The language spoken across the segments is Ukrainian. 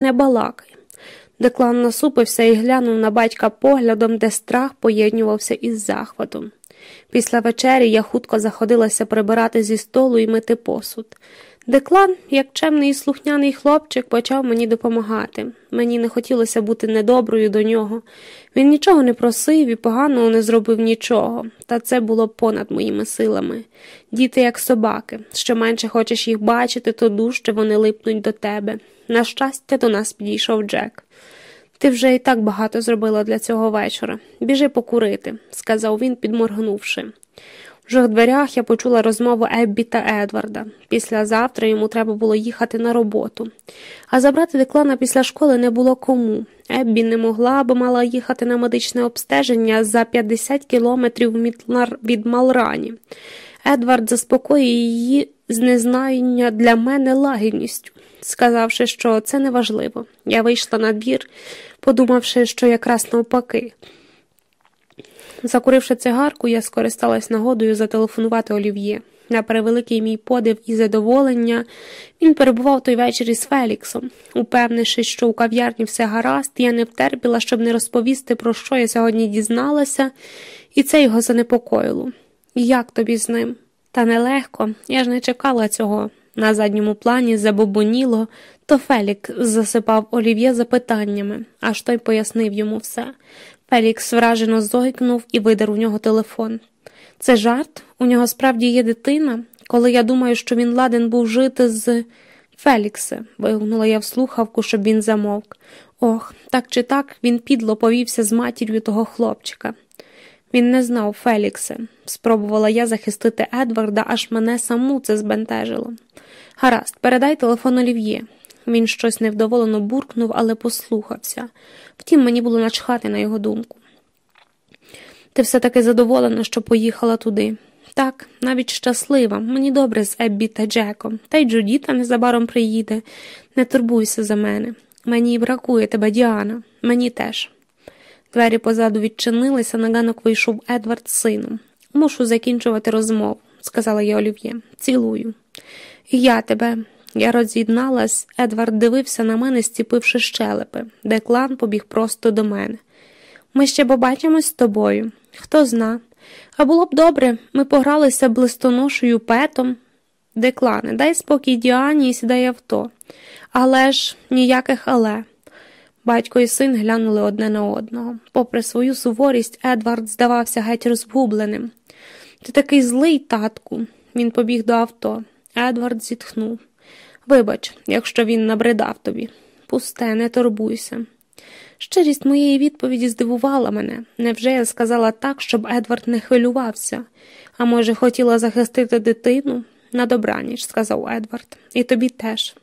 не балакай. Деклан насупився і глянув на батька поглядом, де страх поєднювався із захватом. Після вечері я хутко заходилася прибирати зі столу і мити посуд. Деклан, як чемний і слухняний хлопчик, почав мені допомагати. Мені не хотілося бути недоброю до нього. Він нічого не просив і поганого не зробив нічого, та це було понад моїми силами. Діти, як собаки, що менше хочеш їх бачити, то дужче вони липнуть до тебе. На щастя, до нас підійшов Джек. Ти вже і так багато зробила для цього вечора. Біжи покурити, сказав він, підморгнувши. Вже в дверях я почула розмову Еббі та Едварда. Післязавтра йому треба було їхати на роботу. А забрати деклана після школи не було кому. Еббі не могла, бо мала їхати на медичне обстеження за 50 кілометрів від Малрані. Едвард заспокоює її з незнання для мене лагідністю, сказавши, що це неважливо. Я вийшла на двір, подумавши, що якраз навпаки. Закуривши цигарку, я скористалась нагодою зателефонувати Олів'є. На превеликий мій подив і задоволення він перебував той вечір із Феліксом. Упевнившись, що у кав'ярні все гаразд, я не втерпіла, щоб не розповісти, про що я сьогодні дізналася, і це його занепокоїло. Як тобі з ним? Та нелегко, я ж не чекала цього. На задньому плані забобоніло, то Фелік засипав Олів'є запитаннями, аж той пояснив йому все. Фелікс вражено зойкнув і видер у нього телефон. Це жарт? У нього справді є дитина, коли я думаю, що він ладен був жити з Феліксе, вигукнула я в слухавку, щоб він замовк. Ох, так чи так він підло повівся з матір'ю того хлопчика. Він не знав Феліксе. Спробувала я захистити Едварда, аж мене саму це збентежило. Гаразд, передай телефон Олів'є. Він щось невдоволено буркнув, але послухався. Втім, мені було начхати на його думку. Ти все таки задоволена, що поїхала туди. Так, навіть щаслива, мені добре з Еббі та Джеком, та й Джудіта незабаром приїде. Не турбуйся за мене. Мені бракує тебе, Діана, мені теж. Двері позаду відчинилися, на ганок вийшов Едвард з сином. Мушу закінчувати розмову, сказала я Олів'є. Цілую. І я тебе. Я роз'єдналась, Едвард дивився на мене, стіпивши щелепи, Деклан побіг просто до мене. Ми ще побачимось з тобою. Хто зна. А було б добре, ми погралися блистоношою петом. Деклане, дай спокій Діані і сідай авто. Але ж ніяких але. Батько і син глянули одне на одного. Попри свою суворість, Едвард здавався геть розгубленим. Ти такий злий, татку. Він побіг до авто. Едвард зітхнув. Вибач, якщо він набридав тобі. Пусте, не турбуйся. Щирість моєї відповіді здивувала мене. Невже я сказала так, щоб Едвард не хвилювався, а може, хотіла захистити дитину? На добраніч, сказав Едвард, і тобі теж.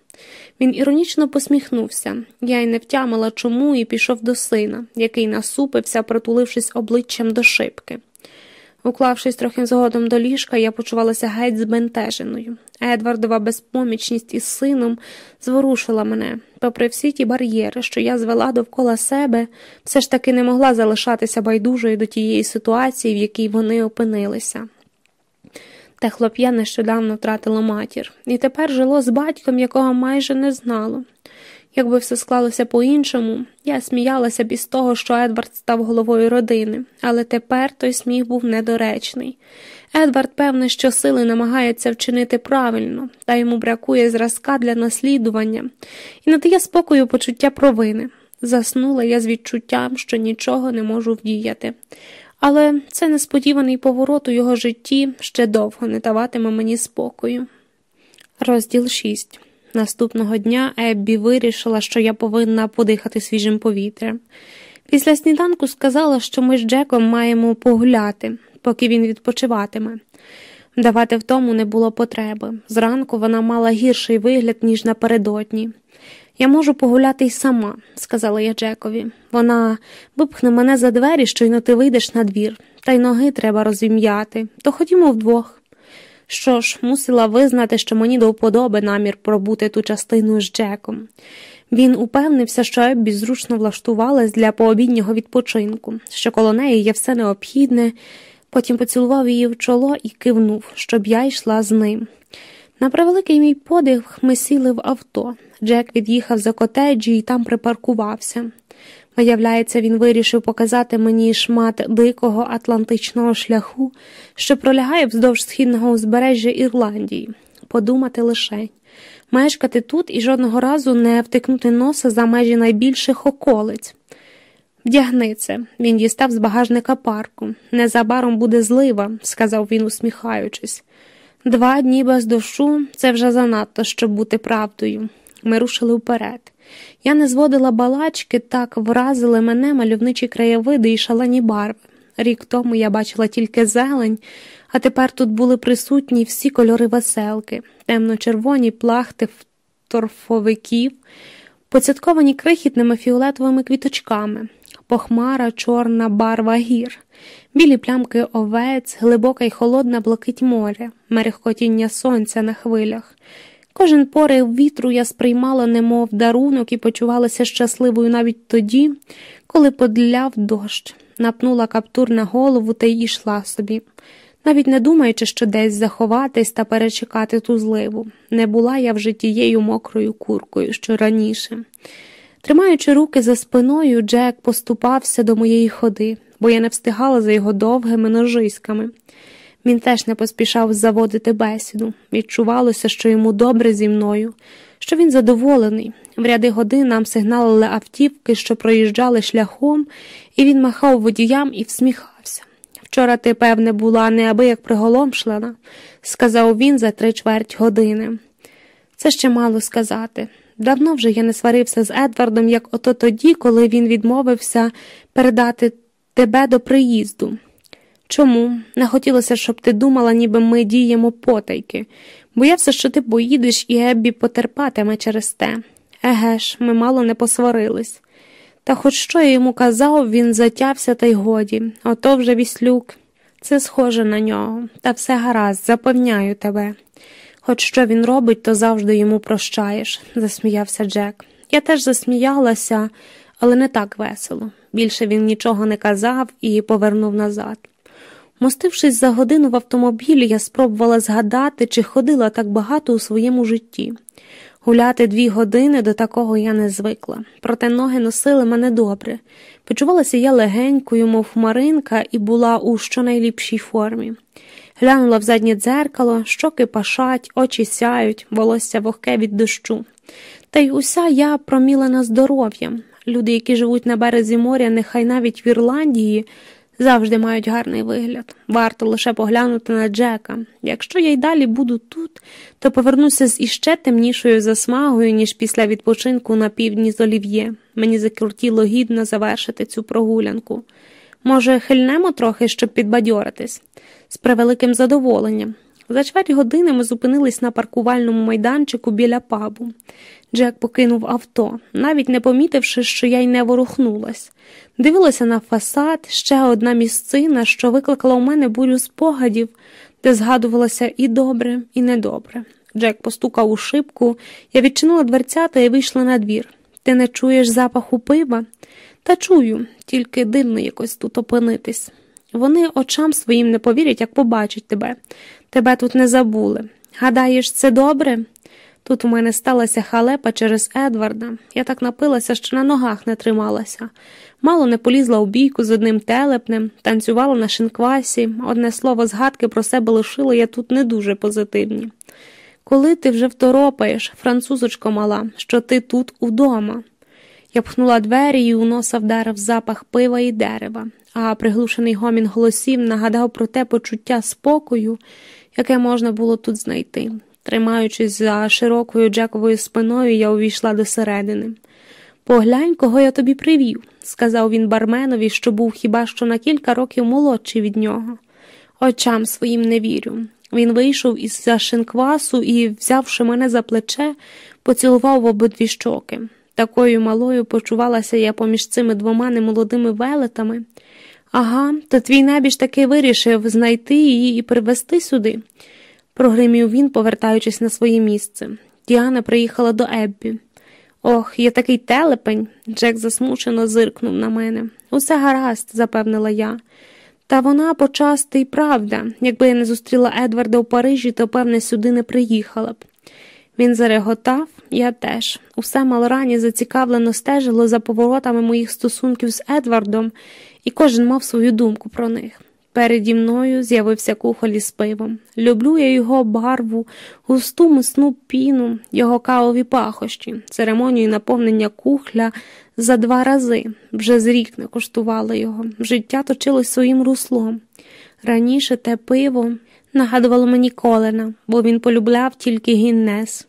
Він іронічно посміхнувся. Я й не втямила чому і пішов до сина, який насупився, притулившись обличчям до шибки. Уклавшись трохи згодом до ліжка, я почувалася геть збентеженою. Едвардова безпомічність із сином зворушила мене. Попри всі ті бар'єри, що я звела довкола себе, все ж таки не могла залишатися байдужою до тієї ситуації, в якій вони опинилися. Те хлоп'я нещодавно втратило матір, і тепер жило з батьком, якого майже не знало. Якби все склалося по-іншому, я сміялася б із того, що Едвард став головою родини, але тепер той сміх був недоречний. Едвард, певне, що сили намагається вчинити правильно, та йому бракує зразка для наслідування, і надає спокою почуття провини. Заснула я з відчуттям, що нічого не можу вдіяти. Але це несподіваний поворот у його житті ще довго не даватиме мені спокою. Розділ 6 Наступного дня Еббі вирішила, що я повинна подихати свіжим повітрям. Після сніданку сказала, що ми з Джеком маємо погуляти, поки він відпочиватиме. Давати в тому не було потреби. Зранку вона мала гірший вигляд, ніж напередодні. Я можу погуляти й сама, сказала я Джекові. Вона випхне мене за двері, щойно ти вийдеш на двір, та й ноги треба розім'яти, то ходімо вдвох. Що ж, мусила визнати, що мені до вподоби намір пробути ту частину з Джеком. Він упевнився, що Еббі зручно влаштувалась для пообіднього відпочинку, що коло неї є все необхідне, потім поцілував її в чоло і кивнув, щоб я йшла з ним. На превеликий мій подих ми сіли в авто. Джек від'їхав за котеджі і там припаркувався. Виявляється, він вирішив показати мені шмат дикого атлантичного шляху, що пролягає вздовж східного узбережжя Ірландії. Подумати лише мешкати тут і жодного разу не втикнути носа за межі найбільших околиць. Вдягни це, він дістав з багажника парку. Незабаром буде злива, сказав він, усміхаючись. Два дні без дощу це вже занадто, щоб бути правдою. Ми рушили вперед. Я не зводила балачки, так вразили мене мальовничі краєвиди і шалені барви. Рік тому я бачила тільки зелень, а тепер тут були присутні всі кольори веселки, темно-червоні плахти торфовиків, поцятковані крихітними фіолетовими квіточками, похмара чорна барва гір, білі плямки овець, глибока й холодна блакить моря, мерехкотіння сонця на хвилях. Кожен порив вітру я сприймала, немов дарунок, і почувалася щасливою навіть тоді, коли подляв дощ, напнула каптур на голову та й йшла собі, навіть не думаючи, що десь заховатись та перечекати ту зливу. Не була я вже тією мокрою куркою, що раніше. Тримаючи руки за спиною, Джек поступався до моєї ходи, бо я не встигала за його довгими ножиськами. Він теж не поспішав заводити бесіду. Відчувалося, що йому добре зі мною, що він задоволений. В ряди годин нам сигналили автівки, що проїжджали шляхом, і він махав водіям і всміхався. Вчора ти, певне, була неабияк приголомшлена, сказав він за три чверть години. Це ще мало сказати. Давно вже я не сварився з Едвардом, як ото тоді, коли він відмовився передати тебе до приїзду. Чому? Не хотілося, щоб ти думала, ніби ми діємо потайки. Боявся, що ти поїдеш і Еббі потерпатиме через те. Еге ж, ми мало не посварились. Та хоч що я йому казав, він затявся та й годі. Ото вже віслюк. Це схоже на нього, та все гаразд, запевняю тебе. Хоч що він робить, то завжди йому прощаєш, засміявся Джек. Я теж засміялася, але не так весело. Більше він нічого не казав і повернув назад. Мостившись за годину в автомобілі, я спробувала згадати, чи ходила так багато у своєму житті. Гуляти дві години до такого я не звикла, проте ноги носили мене добре. Почувалася я легенькою, мов хмаринка, і була у щонайліпшій формі. Глянула в заднє дзеркало, щоки пашать, очі сяють, волосся вогке від дощу. Та й уся я промілена здоров'ям. Люди, які живуть на березі моря, нехай навіть в Ірландії, завжди мають гарний вигляд. Варто лише поглянути на Джека. Якщо я й далі буду тут, то повернуся з іще темнішою засмагою, ніж після відпочинку на півдні з олів'є. Мені закрутіло гідно завершити цю прогулянку. Може, хильнемо трохи, щоб підбадьоритись? З превеликим задоволенням. За чверть години ми зупинились на паркувальному майданчику біля пабу. Джек покинув авто, навіть не помітивши, що я й не ворухнулась. Дивилася на фасад, ще одна місцина, що викликала у мене бурю спогадів, де згадувалося і добре, і недобре. Джек постукав у шибку, я відчинила дверцята і вийшла на двір. Ти не чуєш запаху пива? Та чую, тільки дивно якось тут опинитись. Вони очам своїм не повірять, як побачать тебе. Тебе тут не забули. Гадаєш, це добре? Тут у мене сталася халепа через Едварда. Я так напилася, що на ногах не трималася. Мало не полізла у бійку з одним телепнем, танцювала на шинквасі, одне слово згадки про себе лишило я тут не дуже позитивні. Коли ти вже второпаєш, французочко мала, що ти тут удома. Я пхнула двері і у носа вдарив запах пива і дерева, а приглушений гомін голосів нагадав про те почуття спокою, яке можна було тут знайти. Тримаючись за широкою Джековою спиною, я увійшла до середини. Поглянь, кого я тобі привів, сказав він барменові, що був хіба що на кілька років молодший від нього. Очам своїм не вірю. Він вийшов із за шинквасу і, взявши мене за плече, поцілував в обидві щоки. Такою малою почувалася я поміж цими двома немолодими велетами. Ага, то твій небіж таки вирішив знайти її і привезти сюди, прогримів він, повертаючись на своє місце. Діана приїхала до Еббі. Ох, я такий телепень. Джек засмучено зиркнув на мене. Усе гаразд, запевнила я. Та вона почасти й правда. Якби я не зустріла Едварда у Парижі, то, певне, сюди не приїхала б. Він зареготав, я теж. Усе малорані зацікавлено стежило за поворотами моїх стосунків з Едвардом, і кожен мав свою думку про них. Переді мною з'явився кухоль із пивом. Люблю я його барву, густу мисну піну, його кавові пахощі, церемонію наповнення кухля за два рази. Вже з рік не коштувала його. Життя точилось своїм руслом. Раніше те пиво нагадувало мені Колена, бо він полюбляв тільки Гіннес.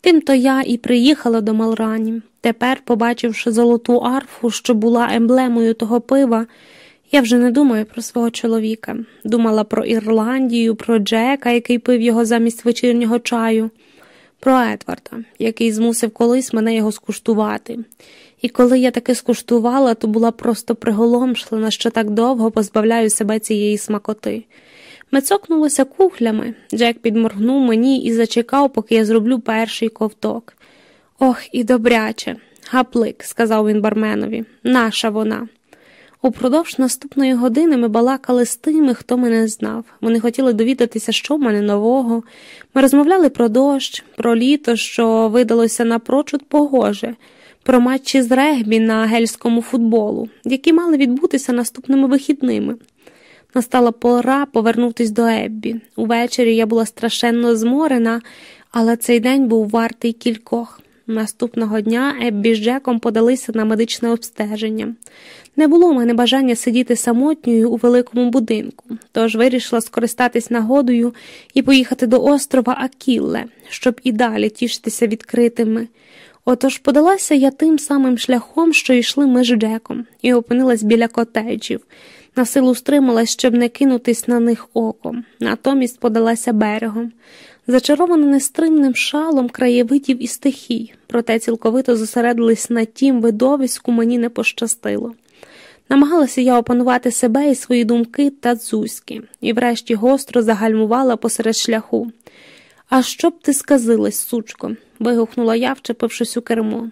Тим-то я і приїхала до Малрані. Тепер, побачивши золоту арфу, що була емблемою того пива, я вже не думаю про свого чоловіка. Думала про Ірландію, про Джека, який пив його замість вечірнього чаю, про Едварда, який змусив колись мене його скуштувати. І коли я таки скуштувала, то була просто приголомшлена, що так довго позбавляю себе цієї смакоти. Ми цокнулися кухлями. Джек підморгнув мені і зачекав, поки я зроблю перший ковток. Ох, і добряче. Гаплик, сказав він барменові, наша вона. Упродовж наступної години ми балакали з тими, хто мене знав. Вони хотіли довідатися, що в мене нового. Ми розмовляли про дощ, про літо, що видалося напрочуд погоже, про матчі з регбі на гельському футболу, які мали відбутися наступними вихідними. Настала пора повернутись до Еббі. Увечері я була страшенно зморена, але цей день був вартий кількох. Наступного дня Еббі з Джеком подалися на медичне обстеження. Не було в мене бажання сидіти самотньою у великому будинку, тож вирішила скористатись нагодою і поїхати до острова Акілле, щоб і далі тішитися відкритими. Отож подалася я тим самим шляхом, що йшли ми з Джеком, і опинилась біля котеджів. На силу стрималась, щоб не кинутись на них оком, натомість подалася берегом. Зачарована нестримним шалом краєвидів і стихій, проте цілковито зосередились на тім видовиську мені не пощастило. Намагалася я опанувати себе і свої думки та дзузьки, і врешті гостро загальмувала посеред шляху. А що б ти сказилась, сучко? вигукнула я, вчепившись у кермо.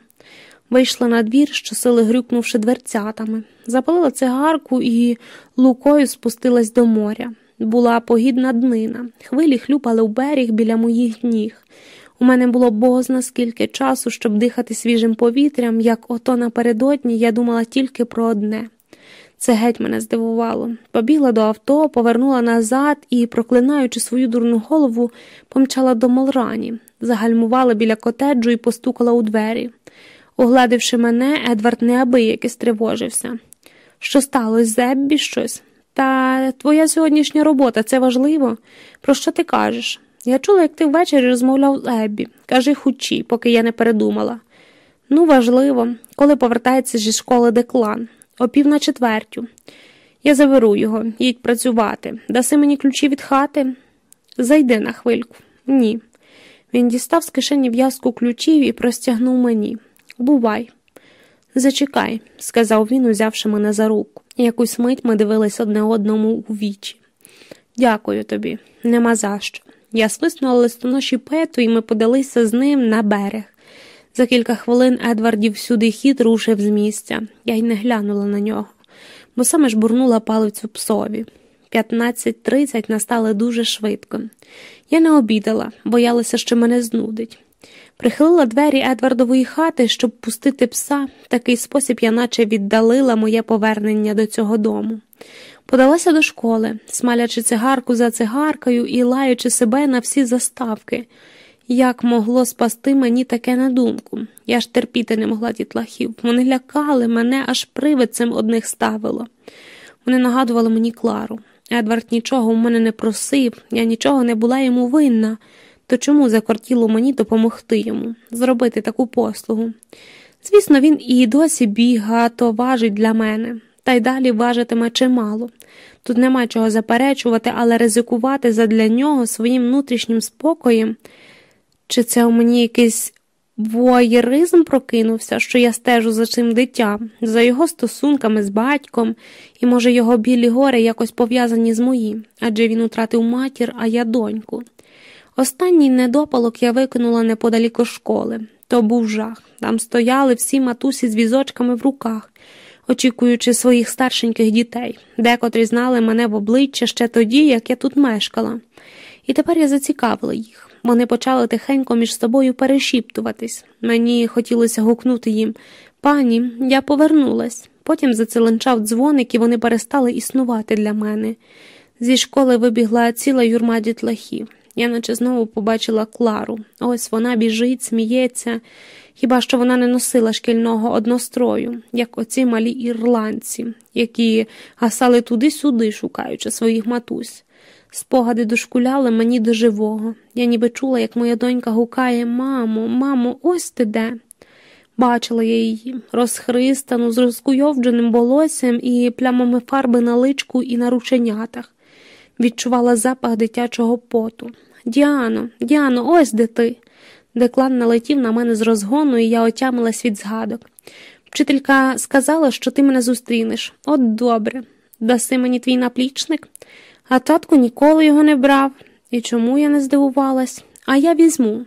Вийшла на двір, щосили грюкнувши дверцятами, запалила цигарку і лукою спустилась до моря. Була погідна днина, хвилі хлюпали у берег біля моїх ніг. У мене було бозна скільки часу, щоб дихати свіжим повітрям, як ото напередодні я думала тільки про одне. Це геть мене здивувало. Побігла до авто, повернула назад і, проклинаючи свою дурну голову, помчала до Молрані, загальмувала біля котеджу і постукала у двері. Угладивши мене, Едвард неабияки стривожився. Що сталося, Зеббі, щось? Та твоя сьогоднішня робота це важливо? Про що ти кажеш? Я чула, як ти ввечері розмовляв з Еббі. Кажи хучі, поки я не передумала. Ну, важливо, коли повертається зі школи деклан, о пів на четвертю. Я заберу його, їдь працювати. Даси мені ключі від хати? Зайди на хвильку. Ні. Він дістав з кишені в'язку ключів і простягнув мені. Бувай. Зачекай, сказав він, узявши мене за руку. Якусь мить ми дивились одне одному у вічі. Дякую тобі, нема за що. Я свиснула листоноші пету, і ми подалися з ним на берег. За кілька хвилин Едвардів всюди хід рушив з місця, я й не глянула на нього, бо саме ж бурнула палицю псові. 15.30 настали дуже швидко. Я не обідала, боялася, що мене знудить. Прихилила двері Едвардової хати, щоб пустити пса, такий спосіб я наче віддалила моє повернення до цього дому. Подалася до школи, смалячи цигарку за цигаркою і лаючи себе на всі заставки. Як могло спасти мені таке на думку? Я ж терпіти не могла дітлахів. Вони лякали мене, аж привидцем одних ставило. Вони нагадували мені Клару. Едвард нічого у мене не просив, я нічого не була йому винна, то чому закортіло мені допомогти йому, зробити таку послугу? Звісно, він і досі бігато важить для мене та й далі важитиме чимало. Тут нема чого заперечувати, але ризикувати задля нього своїм внутрішнім спокоєм. Чи це у мені якийсь воєризм прокинувся, що я стежу за цим дитям, за його стосунками з батьком, і, може, його білі гори якось пов'язані з моїм, адже він утратив матір, а я доньку. Останній недопалок я викинула неподалік школи. То був жах. Там стояли всі матусі з візочками в руках очікуючи своїх старшеньких дітей, декотрі знали мене в обличчя ще тоді, як я тут мешкала. І тепер я зацікавила їх. Вони почали тихенько між собою перешіптуватись. Мені хотілося гукнути їм Пані, я повернулась. Потім зацеленчав дзвоник, і вони перестали існувати для мене. Зі школи вибігла ціла юрма дітлахів. Я наче знову побачила Клару. Ось вона біжить, сміється, хіба що вона не носила шкільного однострою, як оці малі ірландці, які гасали туди-сюди, шукаючи своїх матусь. Спогади дошкуляли мені до живого. Я ніби чула, як моя донька гукає Мамо, мамо, ось ти де. Бачила я її, розхристану, з розкуйовдженим волоссям і плямами фарби на личку і на рученятах. Відчувала запах дитячого поту. Діано, Діано, ось де ти. Деклан налетів на мене з розгону, і я отямилась від згадок. Вчителька сказала, що ти мене зустрінеш. От добре. Даси мені твій наплічник, а татко ніколи його не брав. І чому я не здивувалась? А я візьму.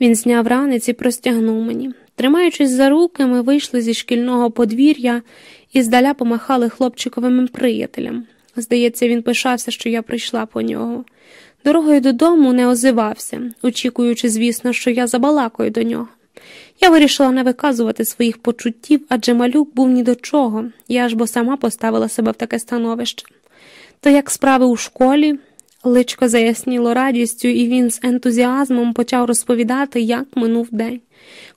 Він зняв ранець і простягнув мені. Тримаючись за руки, ми вийшли зі шкільного подвір'я і здаля помахали хлопчиковим приятелям. Здається, він пишався, що я прийшла по нього. Дорогою додому не озивався, очікуючи, звісно, що я забалакаю до нього. Я вирішила не виказувати своїх почуттів, адже малюк був ні до чого, я ж бо сама поставила себе в таке становище. То як справи у школі, личко заясніло радістю, і він з ентузіазмом почав розповідати, як минув день.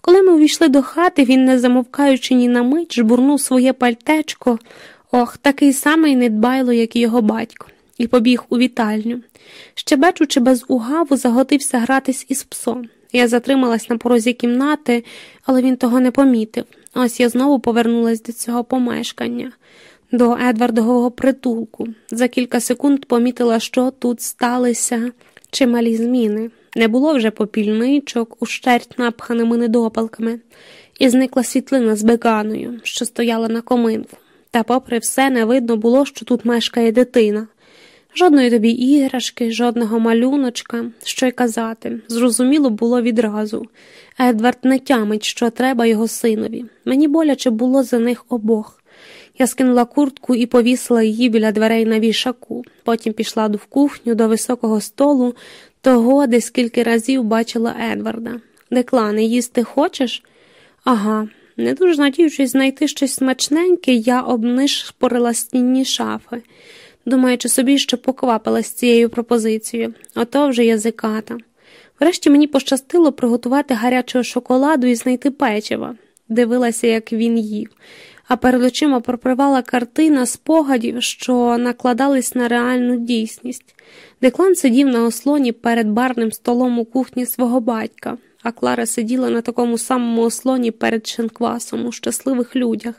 Коли ми увійшли до хати, він, не замовкаючи ні на мить, жбурнув своє пальтечко, ох, такий самий недбайло, як і його батько, і побіг у вітальню. Ще бачучи без угаву, заготився гратись із псом. Я затрималась на порозі кімнати, але він того не помітив. Ось я знову повернулась до цього помешкання, до Едвардового притулку. За кілька секунд помітила, що тут сталися чималі зміни. Не було вже попільничок, ущерть напханими недопалками, і зникла світлина з беганою, що стояла на коминку. Та, попри все, не видно було, що тут мешкає дитина. Жодної тобі іграшки, жодного малюночка, що й казати. Зрозуміло було відразу. Едвард не тямить, що треба його синові. Мені боляче було за них обох. Я скинула куртку і повісила її біля дверей на вішаку. Потім пішла в кухню до високого столу, того, де скільки разів бачила Едварда. Деклане, їсти хочеш? Ага. Не дуже надіючись знайти щось смачненьке, я обнишпорила стінні шафи думаючи собі, що поквапилась цією пропозицією, ото вже язиката. Врешті мені пощастило приготувати гарячого шоколаду і знайти печиво, дивилася, як він їв, а перед очима пропривала картина спогадів, що накладались на реальну дійсність. Деклан сидів на ослоні перед барним столом у кухні свого батька, а Клара сиділа на такому самому ослоні перед шинквасом у щасливих людях.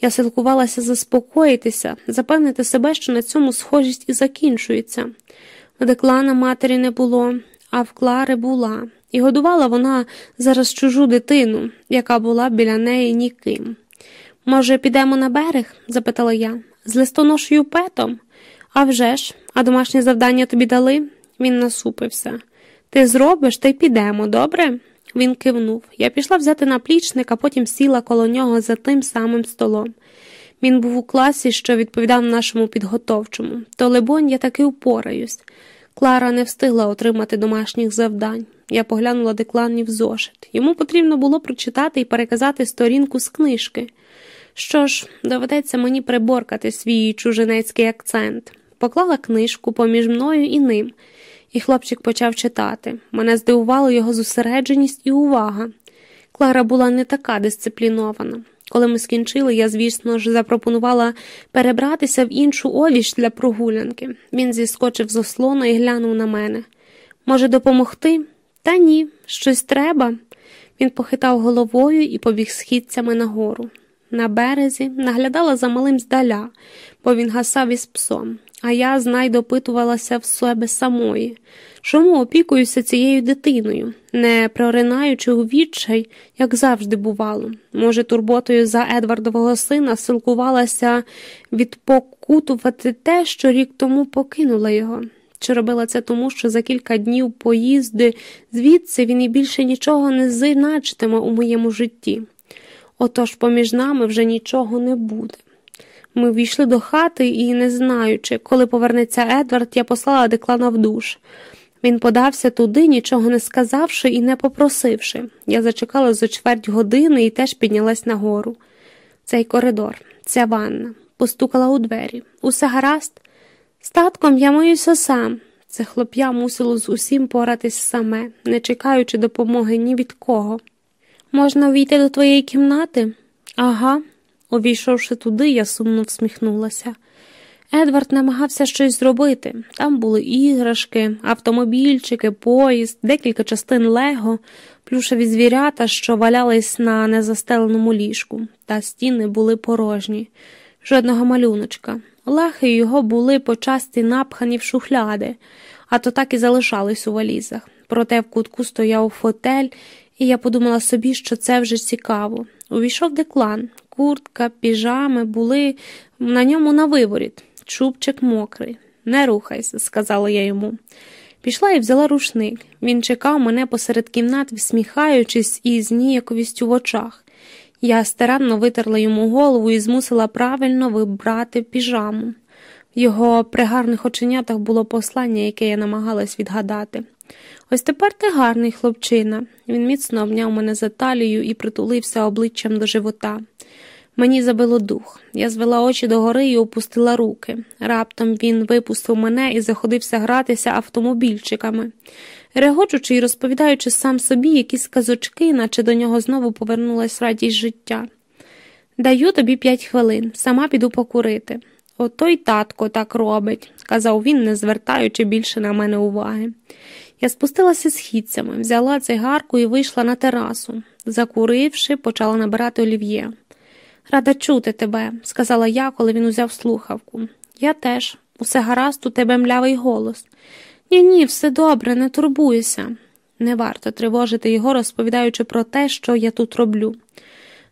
Я силкувалася заспокоїтися, запевнити себе, що на цьому схожість і закінчується. У деклана матері не було, а в Клари була, і годувала вона зараз чужу дитину, яка була біля неї ніким. Може, підемо на берег? запитала я, з листоношою петом? «А вже ж, а домашнє завдання тобі дали? Він насупився. Ти зробиш, та й підемо, добре? Він кивнув. Я пішла взяти наплічник, а потім сіла коло нього за тим самим столом. Він був у класі, що відповідав нашому підготовчому, то, либонь, я таки упораюсь. Клара не встигла отримати домашніх завдань. Я поглянула декланів зошит. Йому потрібно було прочитати і переказати сторінку з книжки. Що ж, доведеться мені приборкати свій чужинецький акцент. Поклала книжку поміж мною і ним і хлопчик почав читати. Мене здивувало його зосередженість і увага. Клара була не така дисциплінована. Коли ми скінчили, я, звісно ж, запропонувала перебратися в іншу овіч для прогулянки. Він зіскочив з ослона і глянув на мене. Може, допомогти? Та ні, щось треба. Він похитав головою і побіг східцями нагору. На березі наглядала за малим здаля, бо він гасав із псом а я знай допитувалася в себе самої. Чому опікуюся цією дитиною, не проринаючи у відчай, як завжди бувало. Може, турботою за Едвардового сина силкувалася відпокутувати те, що рік тому покинула його. Чи робила це тому, що за кілька днів поїзди звідси він і більше нічого не значитиме у моєму житті? Отож поміж нами вже нічого не буде. Ми війшли до хати і, не знаючи, коли повернеться Едвард, я послала деклана в душ. Він подався туди, нічого не сказавши і не попросивши. Я зачекала за чверть години і теж піднялась нагору. Цей коридор, ця ванна, постукала у двері. Усе гаразд. Статком я миюся сам. Це хлоп'я мусило з усім поратись саме, не чекаючи допомоги ні від кого. Можна увійти до твоєї кімнати? Ага. Увійшовши туди, я сумно всміхнулася. Едвард намагався щось зробити. Там були іграшки, автомобільчики, поїзд, декілька частин лего, плюшеві звірята, що валялись на незастеленому ліжку, та стіни були порожні, жодного малюночка. Лахи його були почасті напхані в шухляди, а то так і залишались у валізах. Проте в кутку стояв фотель, і я подумала собі, що це вже цікаво. Увійшов деклан, куртка, піжами були на ньому на виворіт, чубчик мокрий. Не рухайся, сказала я йому. Пішла і взяла рушник. Він чекав мене посеред кімнат, всміхаючись і з ніяковістю в очах. Я старанно витерла йому голову і змусила правильно вибрати піжаму. В його пригарних оченятах було послання, яке я намагалась відгадати. Ось тепер ти гарний хлопчина. Він міцно обняв мене за талію і притулився обличчям до живота. Мені забило дух. Я звела очі догори і опустила руки. Раптом він випустив мене і заходився гратися автомобільчиками, регочучи і розповідаючи сам собі якісь казочки, наче до нього знову повернулась радість життя. Даю тобі п'ять хвилин, сама піду покурити. Ото й татко так робить, сказав він, не звертаючи більше на мене уваги. Я спустилася східцями, взяла цигарку і вийшла на терасу. Закуривши, почала набирати олів'є. Рада чути тебе, сказала я, коли він узяв слухавку. Я теж, усе гаразд, у тебе млявий голос. Ні, ні, все добре, не турбуйся. Не варто тривожити його, розповідаючи про те, що я тут роблю.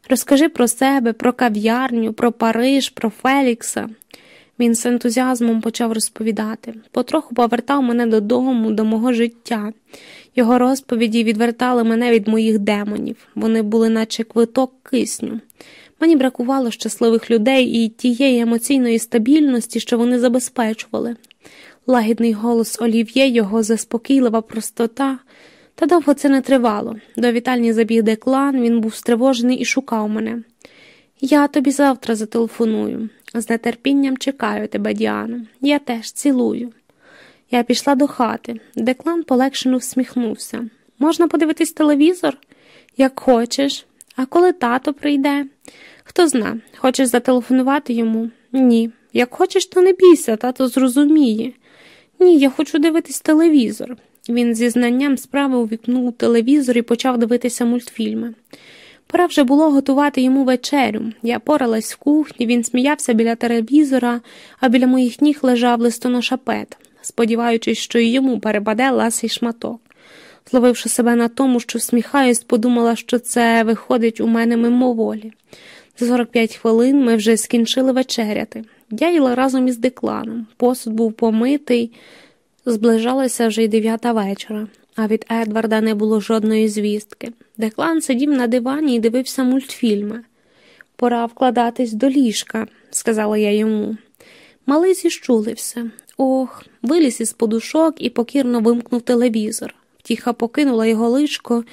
Розкажи про себе, про кав'ярню, про Париж, про Фелікса. Він з ентузіазмом почав розповідати, потроху повертав мене додому, до мого життя. Його розповіді відвертали мене від моїх демонів. Вони були, наче квиток кисню. Мені бракувало щасливих людей і тієї емоційної стабільності, що вони забезпечували. Лагідний голос Олів'є, його заспокійлива простота. Та довго це не тривало. До вітальні забіг деклан, він був стривожений і шукав мене. Я тобі завтра зателефоную. З нетерпінням чекаю тебе, Діано. Я теж цілую. Я пішла до хати. Деклан полегшено всміхнувся. Можна подивитись телевізор? Як хочеш. А коли тато прийде? Хто зна, хочеш зателефонувати йому? Ні. Як хочеш, то не бійся, тато зрозуміє. Ні, я хочу дивитись телевізор. Він зі знанням справи увікнув телевізор і почав дивитися мультфільми. Пора вже було готувати йому вечерю. Я поралась в кухні, він сміявся біля телевізора, а біля моїх ніг лежав листоношапет, сподіваючись, що й йому перепаде ласий шматок. Зловивши себе на тому, що всміхаюсь, подумала, що це виходить у мене мимоволі. За 45 хвилин ми вже скінчили вечеряти. Я їла разом із декланом. Посуд був помитий, зближалася вже й дев'ята вечора, а від Едварда не було жодної звістки. Деклан сидів на дивані і дивився мультфільми. Пора вкладатись до ліжка, сказала я йому. Малий зіщулився. Ох, виліз із подушок і покірно вимкнув телевізор. Втіха покинула його личко,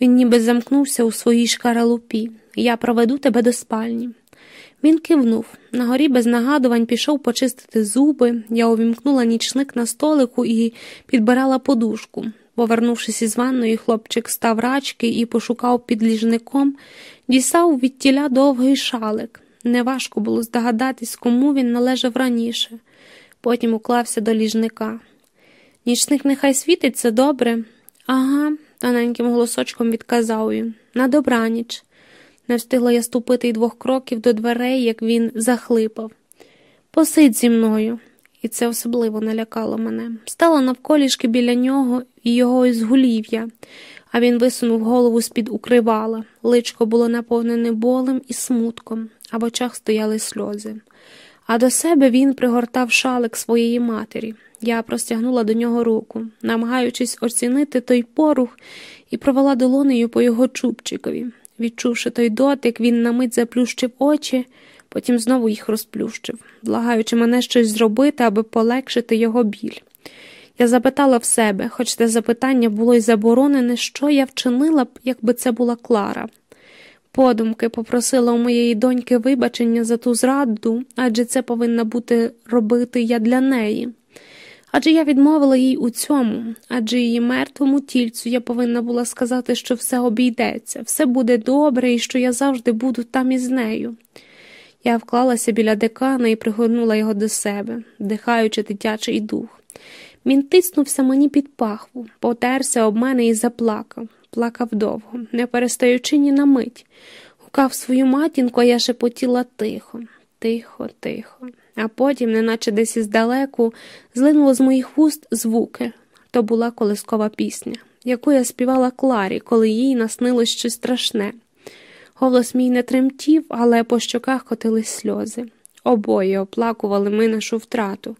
він ніби замкнувся у своїй шкаралупі. Я проведу тебе до спальні. Він кивнув. На горі без нагадувань пішов почистити зуби. Я увімкнула нічник на столику і підбирала подушку. Повернувшись із ванної, хлопчик став рачки і пошукав під ліжником, дістав від тіля довгий шалик. Неважко було здогадатись, кому він належав раніше. Потім уклався до ліжника. Нічник нехай світиться добре. Ага, тоненьким голосочком відказав він. На добраніч. Не встигла я ступити й двох кроків до дверей, як він захлипав. Посидь зі мною, і це особливо налякало мене. Стала навколішки біля нього і його ізгулів'я, а він висунув голову з-під укривала. Личко було наповнене болем і смутком, а в очах стояли сльози. А до себе він пригортав шалик своєї матері. Я простягнула до нього руку, намагаючись оцінити той порух, і провела долонею по його чубчикові. Відчувши той дотик, він на мить заплющив очі, потім знову їх розплющив, благаючи мене щось зробити, аби полегшити його біль. Я запитала в себе, хоч те запитання було й заборонене, що я вчинила б, якби це була Клара. Подумки попросила у моєї доньки вибачення за ту зраду, адже це повинна бути робити я для неї. Адже я відмовила їй у цьому, адже її мертвому тільцю я повинна була сказати, що все обійдеться, все буде добре і що я завжди буду там із нею. Я вклалася біля декана і пригорнула його до себе, вдихаючи дитячий дух. Він тиснувся мені під пахву, потерся об мене і заплакав, плакав довго, не перестаючи ні на мить. Гукав свою матінку, а я шепотіла тихо, тихо, тихо. А потім, неначе десь іздалеку, злинуло з моїх вуст звуки. То була колискова пісня, яку я співала Кларі, коли їй наснилось щось страшне. Голос мій не тремтів, але по щоках котились сльози. Обоє оплакували ми нашу втрату.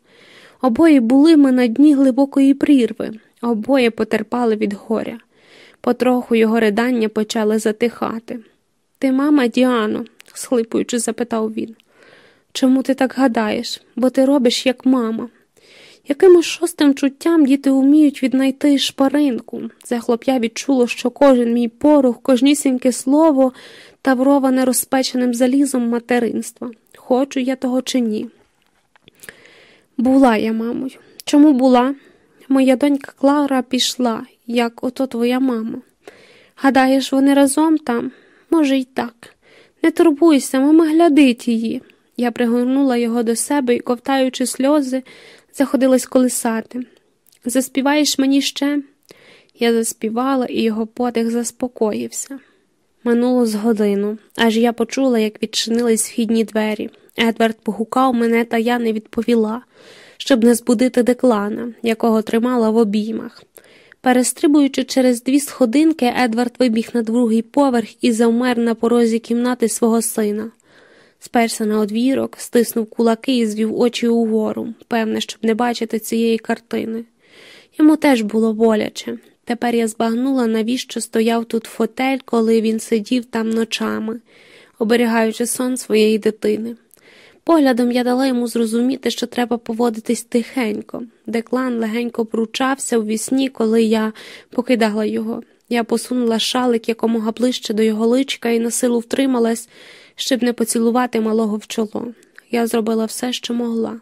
Обоє були ми на дні глибокої прірви, обоє потерпали від горя. Потроху його ридання почали затихати. Ти, мама, Діано? схлипуючи, запитав він. Чому ти так гадаєш? Бо ти робиш, як мама. Яким шостим чуттям діти вміють віднайти шпаринку? Це хлоп'я відчуло, що кожен мій порух, кожнісіньке слово тавроване розпеченим залізом материнства. Хочу я того чи ні. Була я, мамою. Чому була? Моя донька Клара пішла, як ото твоя мама. Гадаєш, вони разом там? Може, й так. Не турбуйся, мама глядить її. Я пригорнула його до себе і, ковтаючи сльози, заходилась колисати. Заспіваєш мені ще? Я заспівала, і його подих заспокоївся. Минуло з годину, аж я почула, як відчинились вхідні двері. Едвард погукав мене, та я не відповіла, щоб не збудити деклана, якого тримала в обіймах. Перестрибуючи через дві сходинки, Едвард вибіг на другий поверх і завмер на порозі кімнати свого сина. Сперся на одвірок, стиснув кулаки і звів очі угору, певне, щоб не бачити цієї картини. Йому теж було боляче. Тепер я збагнула, навіщо стояв тут фотель, коли він сидів там ночами, оберігаючи сон своєї дитини. Поглядом я дала йому зрозуміти, що треба поводитись тихенько. Деклан легенько пручався у вісні, коли я покидала його. Я посунула шалик якомога ближче до його личка і на силу втрималась, щоб не поцілувати малого в чоло. Я зробила все, що могла.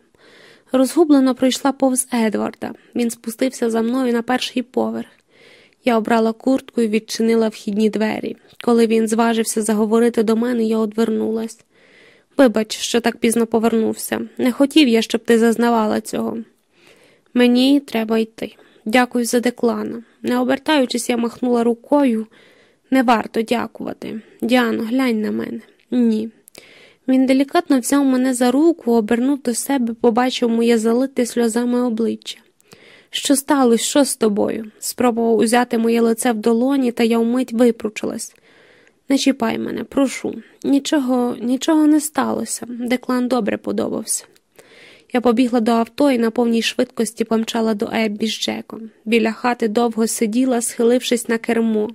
Розгублено пройшла повз Едварда. Він спустився за мною на перший поверх. Я обрала куртку і відчинила вхідні двері. Коли він зважився заговорити до мене, я одвернулась. Вибач, що так пізно повернувся. Не хотів я, щоб ти зазнавала цього. Мені треба йти. Дякую за деклана. Не обертаючись, я махнула рукою. Не варто дякувати. Діано, глянь на мене. Ні. Він делікатно взяв мене за руку, обернув до себе, побачив моє залите сльозами обличчя. Що сталося, що з тобою? Спробував узяти моє лице в долоні, та я вмить випручилась. Не чіпай мене, прошу. Нічого, нічого не сталося. Деклан добре подобався. Я побігла до авто і на повній швидкості помчала до Еббі з Джеком. Біля хати довго сиділа, схилившись на кермо.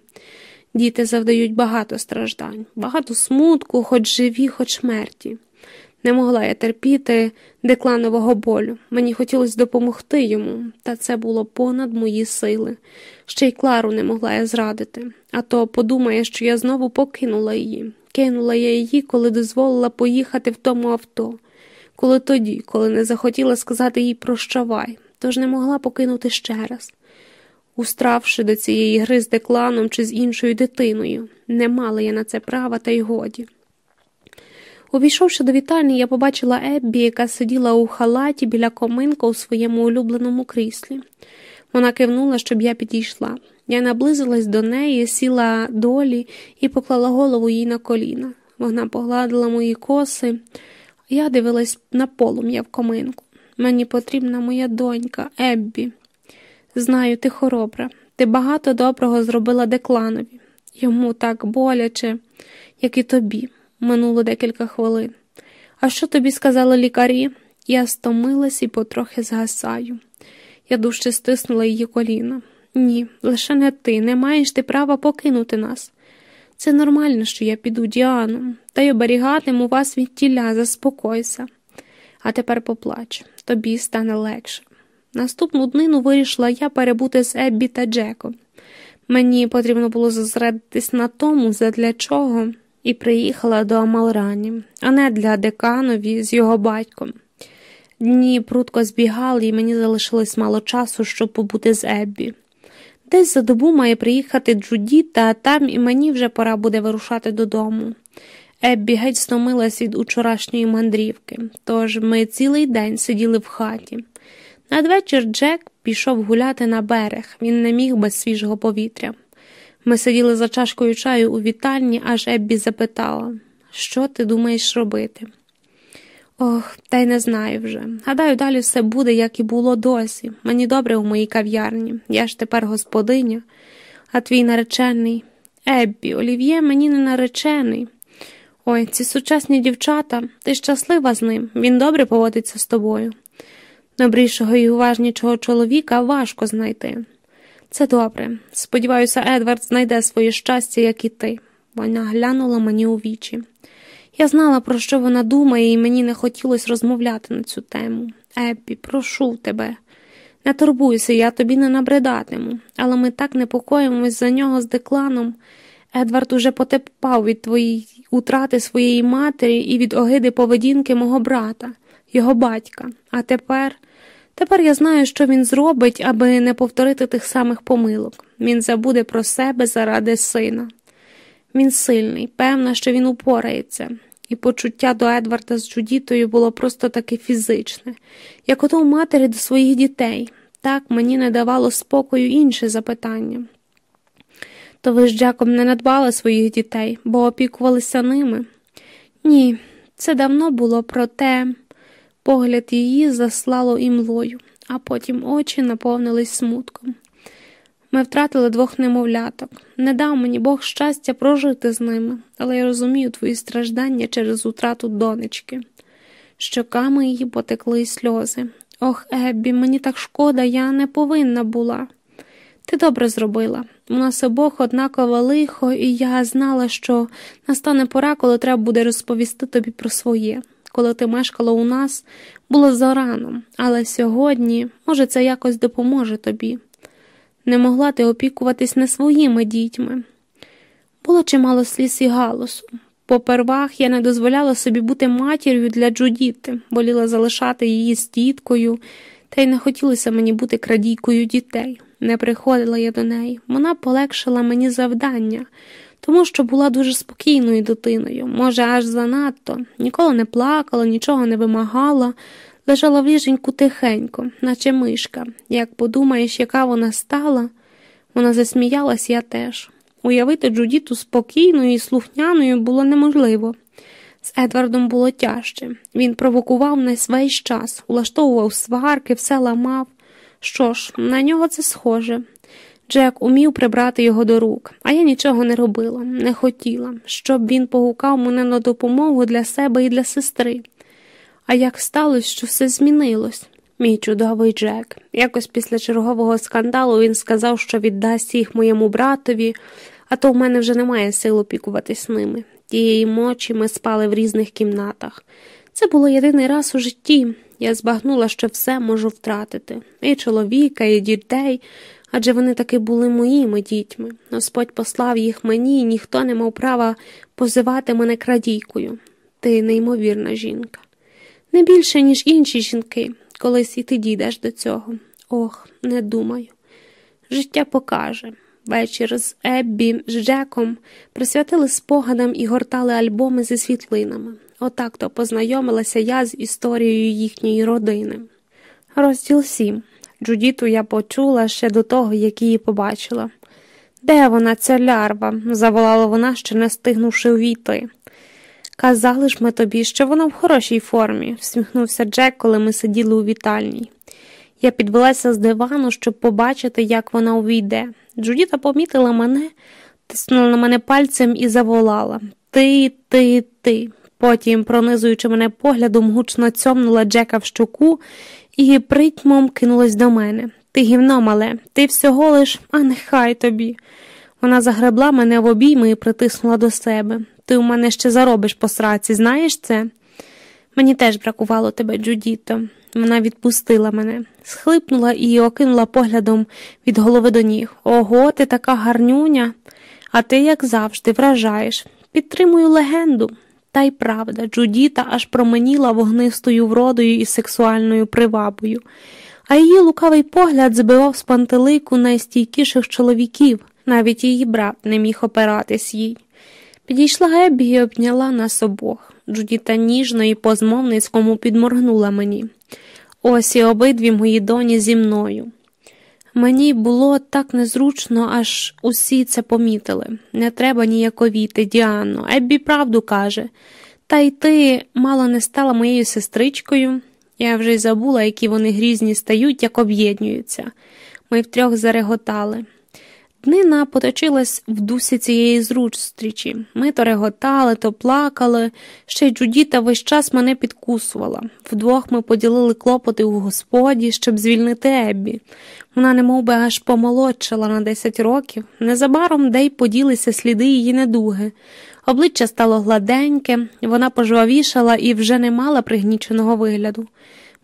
Діти завдають багато страждань, багато смутку, хоч живі, хоч мерті. Не могла я терпіти декланового болю. Мені хотілося допомогти йому, та це було понад мої сили. Ще й Клару не могла я зрадити, а то подумає, що я знову покинула її. Кинула я її, коли дозволила поїхати в тому авто, коли тоді, коли не захотіла сказати їй прощавай, тож не могла покинути ще раз. Устравши до цієї гри з декланом чи з іншою дитиною, не мала я на це права, та й годі. Увійшовши до вітальні, я побачила Еббі, яка сиділа у халаті біля коминка у своєму улюбленому кріслі. Вона кивнула, щоб я підійшла. Я наблизилась до неї, сіла долі і поклала голову їй на коліна. Вона погладила мої коси, я дивилась на полум'я в коминку. Мені потрібна моя донька, Еббі. Знаю, ти хоробра, ти багато доброго зробила декланові. Йому так боляче, як і тобі. Минуло декілька хвилин. А що тобі сказали лікарі? Я стомилась і потрохи згасаю. Я дужче стиснула її коліна. Ні, лише не ти, не маєш ти права покинути нас. Це нормально, що я піду Діану, та й оберігатиму вас від тіля, заспокойся. А тепер поплач, тобі стане легше. Наступну днину вирішила я перебути з Еббі та Джеком. Мені потрібно було зосередитись на тому, задля чого, і приїхала до Амалрані, а не для деканові з його батьком. Дні прудко збігали, і мені залишилось мало часу, щоб побути з Еббі. Десь за добу має приїхати Джуді, та там і мені вже пора буде вирушати додому. Еббі геть стомилась від учорашньої мандрівки, тож ми цілий день сиділи в хаті. Надвечір Джек пішов гуляти на берег, він не міг без свіжого повітря. Ми сиділи за чашкою чаю у вітальні, аж Еббі запитала, що ти думаєш робити? Ох, та й не знаю вже. Гадаю, далі все буде, як і було досі. Мені добре у моїй кав'ярні. Я ж тепер господиня, а твій наречений. Еббі, Олів'є мені не наречений. Ой, ці сучасні дівчата, ти щаслива з ним, він добре поводиться з тобою. Добрішого і уважнішого чоловіка важко знайти. Це добре. Сподіваюся, Едвард знайде своє щастя, як і ти. Вона глянула мені у вічі. Я знала, про що вона думає, і мені не хотілося розмовляти на цю тему. Еббі, прошу тебе. Не турбуйся, я тобі не набридатиму, але ми так непокоїмось за нього з декланом. Едвард уже потепав від твоєї утрати своєї матері і від огиди поведінки мого брата, його батька. А тепер, тепер я знаю, що він зробить, аби не повторити тих самих помилок. Він забуде про себе заради сина. Він сильний, певна, що він упорається, і почуття до Едварда з Джудітою було просто таке фізичне, як ото у матері до своїх дітей. Так мені не давало спокою інше запитання. То ви з Джеком не надбали своїх дітей, бо опікувалися ними? Ні, це давно було, проте погляд її заслало імлою, а потім очі наповнились смутком. Ми втратили двох немовляток. Не дав мені Бог щастя прожити з ними, але я розумію твої страждання через утрату донечки. Щоками її потекли сльози. Ох, Еббі, мені так шкода, я не повинна була. Ти добре зробила. У нас обох однаково лихо, і я знала, що настане пора, коли треба буде розповісти тобі про своє. Коли ти мешкала у нас, було зарано, але сьогодні, може, це якось допоможе тобі. Не могла ти опікуватись не своїми дітьми. Було чимало сліз і галасу. Попервах я не дозволяла собі бути матір'ю для Джудіти, воліла залишати її з тіткою, та й не хотілося мені бути крадійкою дітей. Не приходила я до неї. Вона полегшила мені завдання, тому що була дуже спокійною дитиною, може, аж занадто, ніколи не плакала, нічого не вимагала, лежала в ліженьку тихенько, наче мишка. Як подумаєш, яка вона стала, вона засміялась я теж. Уявити Джудіту спокійною і слухняною було неможливо. З Едвардом було тяжче. Він провокував нас весь час, улаштовував сварки, все ламав. Що ж, на нього це схоже. Джек умів прибрати його до рук, а я нічого не робила, не хотіла, щоб він погукав мене на допомогу для себе і для сестри. А як сталося, що все змінилось? Мій чудовий Джек. Якось після чергового скандалу він сказав, що віддасть їх моєму братові, а то в мене вже немає сил опікуватись ними. Тієї ночі ми спали в різних кімнатах. Це було єдиний раз у житті. Я збагнула, що все можу втратити і чоловіка, і дітей, адже вони таки були моїми дітьми. Господь послав їх мені, і ніхто не мав права позивати мене крадійкою. Ти неймовірна жінка. Не більше, ніж інші жінки, колись і ти дійдеш до цього. Ох, не думаю. Життя покаже. Вечір з Еббі, з Джеком присвятили спогадам і гортали альбоми зі світлинами. Отак то познайомилася я з історією їхньої родини. Розділ 7. Джудіту я почула ще до того, як її побачила. Де вона, ця лярва? заволала вона, ще не стигнувши увійти. Казали ж ми тобі, що вона в хорошій формі, всміхнувся Джек, коли ми сиділи у вітальні. Я підвелася з дивану, щоб побачити, як вона увійде. Джудіта помітила мене, тиснула на мене пальцем і заволала Ти, ти, ти. Потім, пронизуючи мене поглядом, гучно цьомнула Джека в щоку і притьмом кинулась до мене. Ти гівно мале, ти всього лиш, а нехай тобі. Вона загребла мене в обійми і притиснула до себе. Ти у мене ще заробиш по сраці, знаєш це? Мені теж бракувало тебе, Джудіто. Вона відпустила мене, схлипнула і окинула поглядом від голови до ніг. Ого, ти така гарнюня, а ти, як завжди, вражаєш. Підтримую легенду. Та й правда, Джудіта аж променіла вогнистою вродою і сексуальною привабою, а її лукавий погляд збивав з пантелику найстійкіших чоловіків, навіть її брат не міг опиратись їй. Підійшла Гебі і обняла нас обох. Джудіта ніжно і по змовницькому підморгнула мені. Ось і обидві мої доні зі мною. Мені було так незручно, аж усі це помітили. Не треба ніяковіти, Діано. Еббі правду каже. Та й ти мало не стала моєю сестричкою. Я вже й забула, які вони грізні стають, як об'єднуються. Ми втрьох зареготали. Днина поточилась в дусі цієї зустрічі. Ми то реготали, то плакали, ще й Джудіта весь час мене підкусувала. Вдвох ми поділили клопоти у господі, щоб звільнити Еббі. Вона немов би аж помолодшала на 10 років. Незабаром де й поділися сліди її недуги. Обличчя стало гладеньке, вона пожвавішала і вже не мала пригніченого вигляду.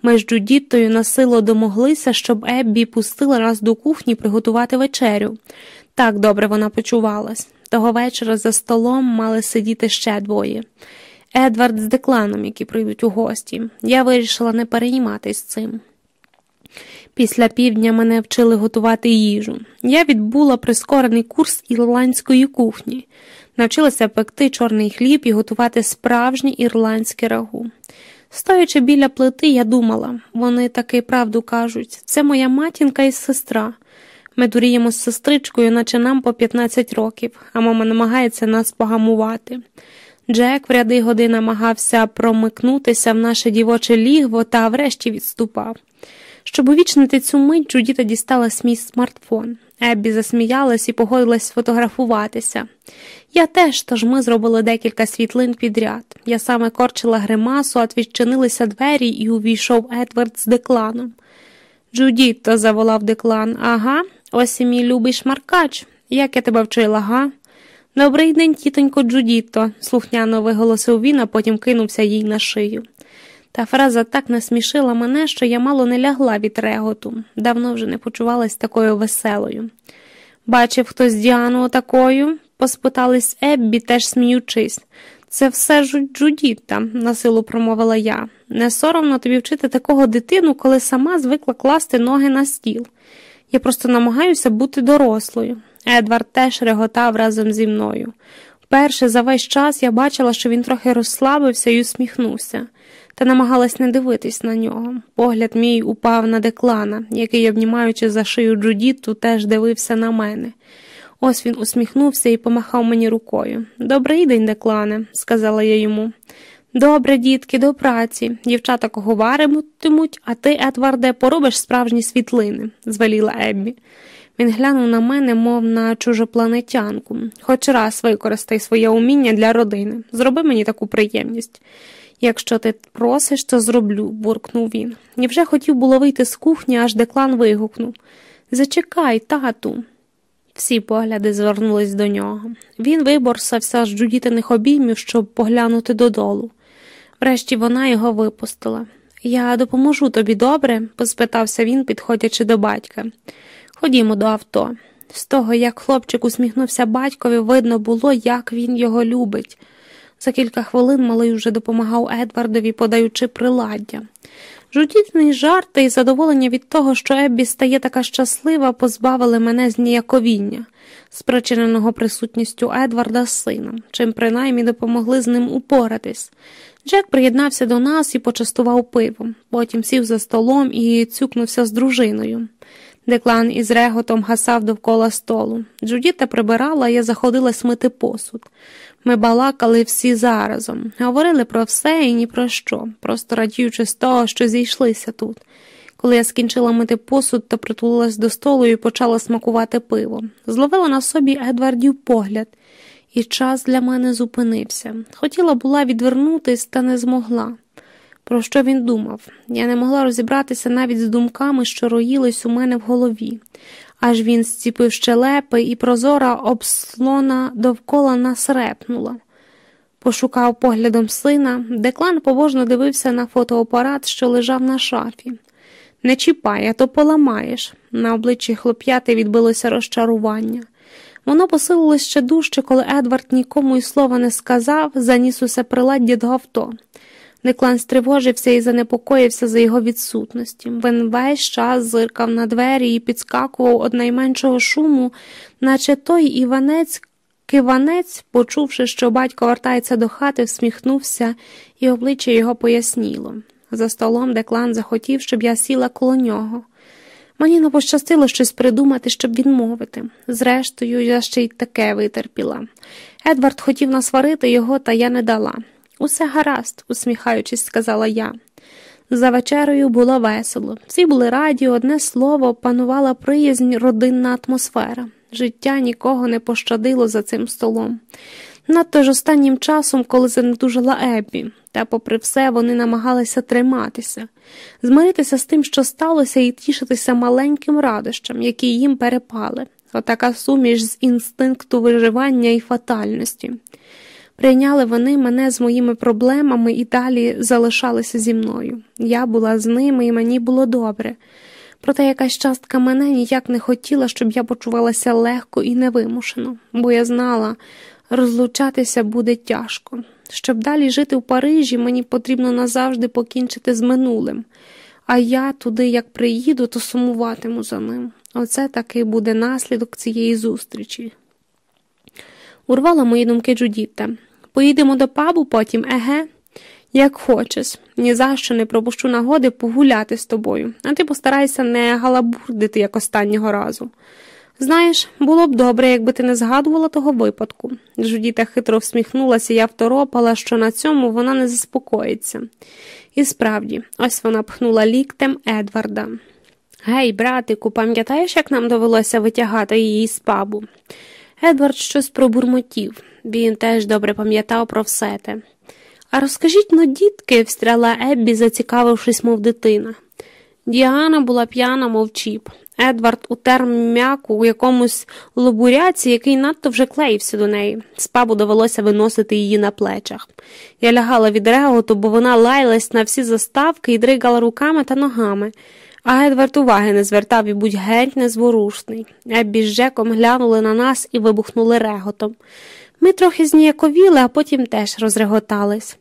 Ми з Джудіттою насило домоглися, щоб Еббі пустила нас до кухні приготувати вечерю. Так добре вона почувалась. Того вечора за столом мали сидіти ще двоє. Едвард з декланом, які прийдуть у гості. Я вирішила не перейматись цим. Після півдня мене вчили готувати їжу. Я відбула прискорений курс ірландської кухні, навчилася пекти чорний хліб і готувати справжнє ірландське рагу. Стоячи біля плити, я думала, вони таки правду кажуть, це моя матінка і сестра. Ми дуріємо з сестричкою, наче нам по 15 років, а мама намагається нас погамувати. Джек в ряди годин намагався промикнутися в наше дівоче лігво та врешті відступав. Щоб увічнити цю мить, Джудіта дістала мій смартфон. Еббі засміялась і погодилась сфотографуватися. Я теж, тож ми зробили декілька світлин підряд. Я саме корчила гримасу, а відчинилися двері і увійшов Едвард з декланом. Джудітто, заволав деклан, ага, ось і мій любий шмаркач. Як я тебе вчила, га? Добрий день, тітонько Джудітто, слухняно виголосив він, а потім кинувся їй на шию. Та фраза так насмішила мене, що я мало не лягла від реготу, давно вже не почувалась такою веселою. Бачив хтось Діану такою? поспитались Еббі, теж сміючись. Це все ж Джудітта, насилу промовила я. Не соромно тобі вчити такого дитину, коли сама звикла класти ноги на стіл. Я просто намагаюся бути дорослою. Едвард теж реготав разом зі мною. Вперше за весь час я бачила, що він трохи розслабився і усміхнувся, та намагалась не дивитись на нього. Погляд мій упав на деклана, який, обнімаючи за шию Джудітту, теж дивився на мене. Ось він усміхнувся і помахав мені рукою. Добрий день, деклане, сказала я йому. Добре, дітки, до праці. Дівчата кого варимуть, а ти, Едварде, поробиш справжні світлини, звеліла Еббі. Він глянув на мене, мов на чужопланетянку. Хоч раз використай своє уміння для родини. Зроби мені таку приємність. Якщо ти просиш, то зроблю, буркнув він. І вже хотів було вийти з кухні, аж деклан вигукнув Зачекай, тату. Всі погляди звернулись до нього. Він виборсався з джудітиних обіймів, щоб поглянути додолу. Врешті вона його випустила. Я допоможу тобі добре? поспитався він, підходячи до батька. Ходімо до авто. З того, як хлопчик усміхнувся батькові, видно було, як він його любить. За кілька хвилин малий вже допомагав Едвардові, подаючи приладдя. Жудітний жарти і задоволення від того, що Еббі стає така щаслива, позбавили мене з ніяковіння, спричиненого присутністю Едварда з сином, чим принаймні допомогли з ним упоратись. Джек приєднався до нас і почастував пивом, потім сів за столом і цюкнувся з дружиною. Деклан із реготом гасав довкола столу. Джудіта прибирала, а я заходила смити посуд. Ми балакали всі заразом, говорили про все і ні про що, просто радіючи з того, що зійшлися тут. Коли я скінчила мити посуд та притулилась до столу і почала смакувати пиво, зловила на собі Едвардів погляд, і час для мене зупинився. Хотіла була відвернутись, та не змогла. Про що він думав? Я не могла розібратися навіть з думками, що роїлись у мене в голові. Аж він зціпив щелепи, і прозора обслона довкола нас репнула. Пошукав поглядом сина, деклан побожно дивився на фотоапарат, що лежав на шафі. Не чіпай, а то поламаєш. На обличчі хлоп'яти відбилося розчарування. Воно посилилось ще дужче, коли Едвард нікому й слова не сказав, заніс усе приладдя до авто. Деклан стривожився і занепокоївся за його відсутності. Він весь час зиркав на двері і підскакував од найменшого шуму, наче той Іванець киванець, почувши, що батько вертається до хати, всміхнувся, і обличчя його поясніло. За столом деклан захотів, щоб я сіла коло нього. Мені не пощастило щось придумати, щоб відмовити. Зрештою, я ще й таке витерпіла. Едвард хотів насварити його, та я не дала. Усе гаразд, усміхаючись, сказала я. За вечерою було весело. Всі були раді, одне слово, панувала приязнь, родинна атмосфера. Життя нікого не пощадило за цим столом. Надто ж останнім часом, коли занедужила Еббі, та, попри все, вони намагалися триматися, змиритися з тим, що сталося, і тішитися маленьким радощам, які їм перепали, отака суміш з інстинкту виживання і фатальності. Прийняли вони мене з моїми проблемами і далі залишалися зі мною. Я була з ними, і мені було добре. Проте якась частка мене ніяк не хотіла, щоб я почувалася легко і невимушено, бо я знала, розлучатися буде тяжко. Щоб далі жити в Парижі, мені потрібно назавжди покінчити з минулим, а я туди, як приїду, то сумуватиму за ним. Оце таки буде наслідок цієї зустрічі. Урвала мої думки Джудіта. Поїдемо до пабу потім, еге? Як хочеш, ні за що не пропущу нагоди погуляти з тобою, а ти постарайся не галабурдити, як останнього разу. Знаєш, було б добре, якби ти не згадувала того випадку. Жудіта хитро всміхнулася, я второпала, що на цьому вона не заспокоїться. І справді, ось вона пхнула ліктем Едварда. Гей, братику, пам'ятаєш, як нам довелося витягати її з пабу? Едвард щось пробурмотів, він теж добре пам'ятав про все те. А розкажіть ну, дітки, встряла Еббі, зацікавившись, мов дитина. Діана була п'яна, мов чіп. Едвард утер м'яку у якомусь лобуряці, який надто вже клеївся до неї. Спабу довелося виносити її на плечах. Я лягала від реготу, бо вона лаялась на всі заставки і дригала руками та ногами. А Едвард уваги не звертав і будь геть незворушний. Еббі з Джеком глянули на нас і вибухнули реготом. Ми трохи зніяковіли, а потім теж розреготались.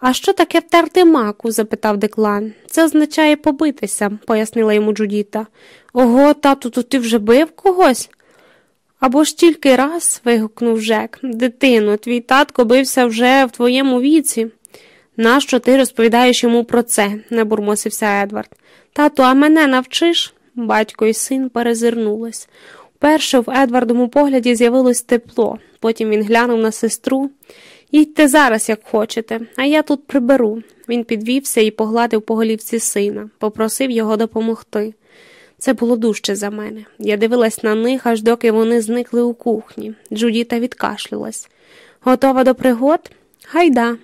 А що таке втерти маку? запитав Деклан. Це означає побитися, пояснила йому Джудіта. Ого, тату, то ти вже бив когось? Або ж тільки раз. вигукнув Жек. Дитино, твій татко бився вже в твоєму віці. Нащо ти розповідаєш йому про це? набурмосився Едвард. Тату, а мене навчиш? Батько і син перезирнулись. Вперше в Едвардому погляді з'явилось тепло, потім він глянув на сестру. Їдьте зараз, як хочете, а я тут приберу. Він підвівся і погладив по голівці сина, попросив його допомогти. Це було дужче за мене. Я дивилась на них, аж доки вони зникли у кухні. Джудіта відкашлялась. Готова до пригод? Гайда.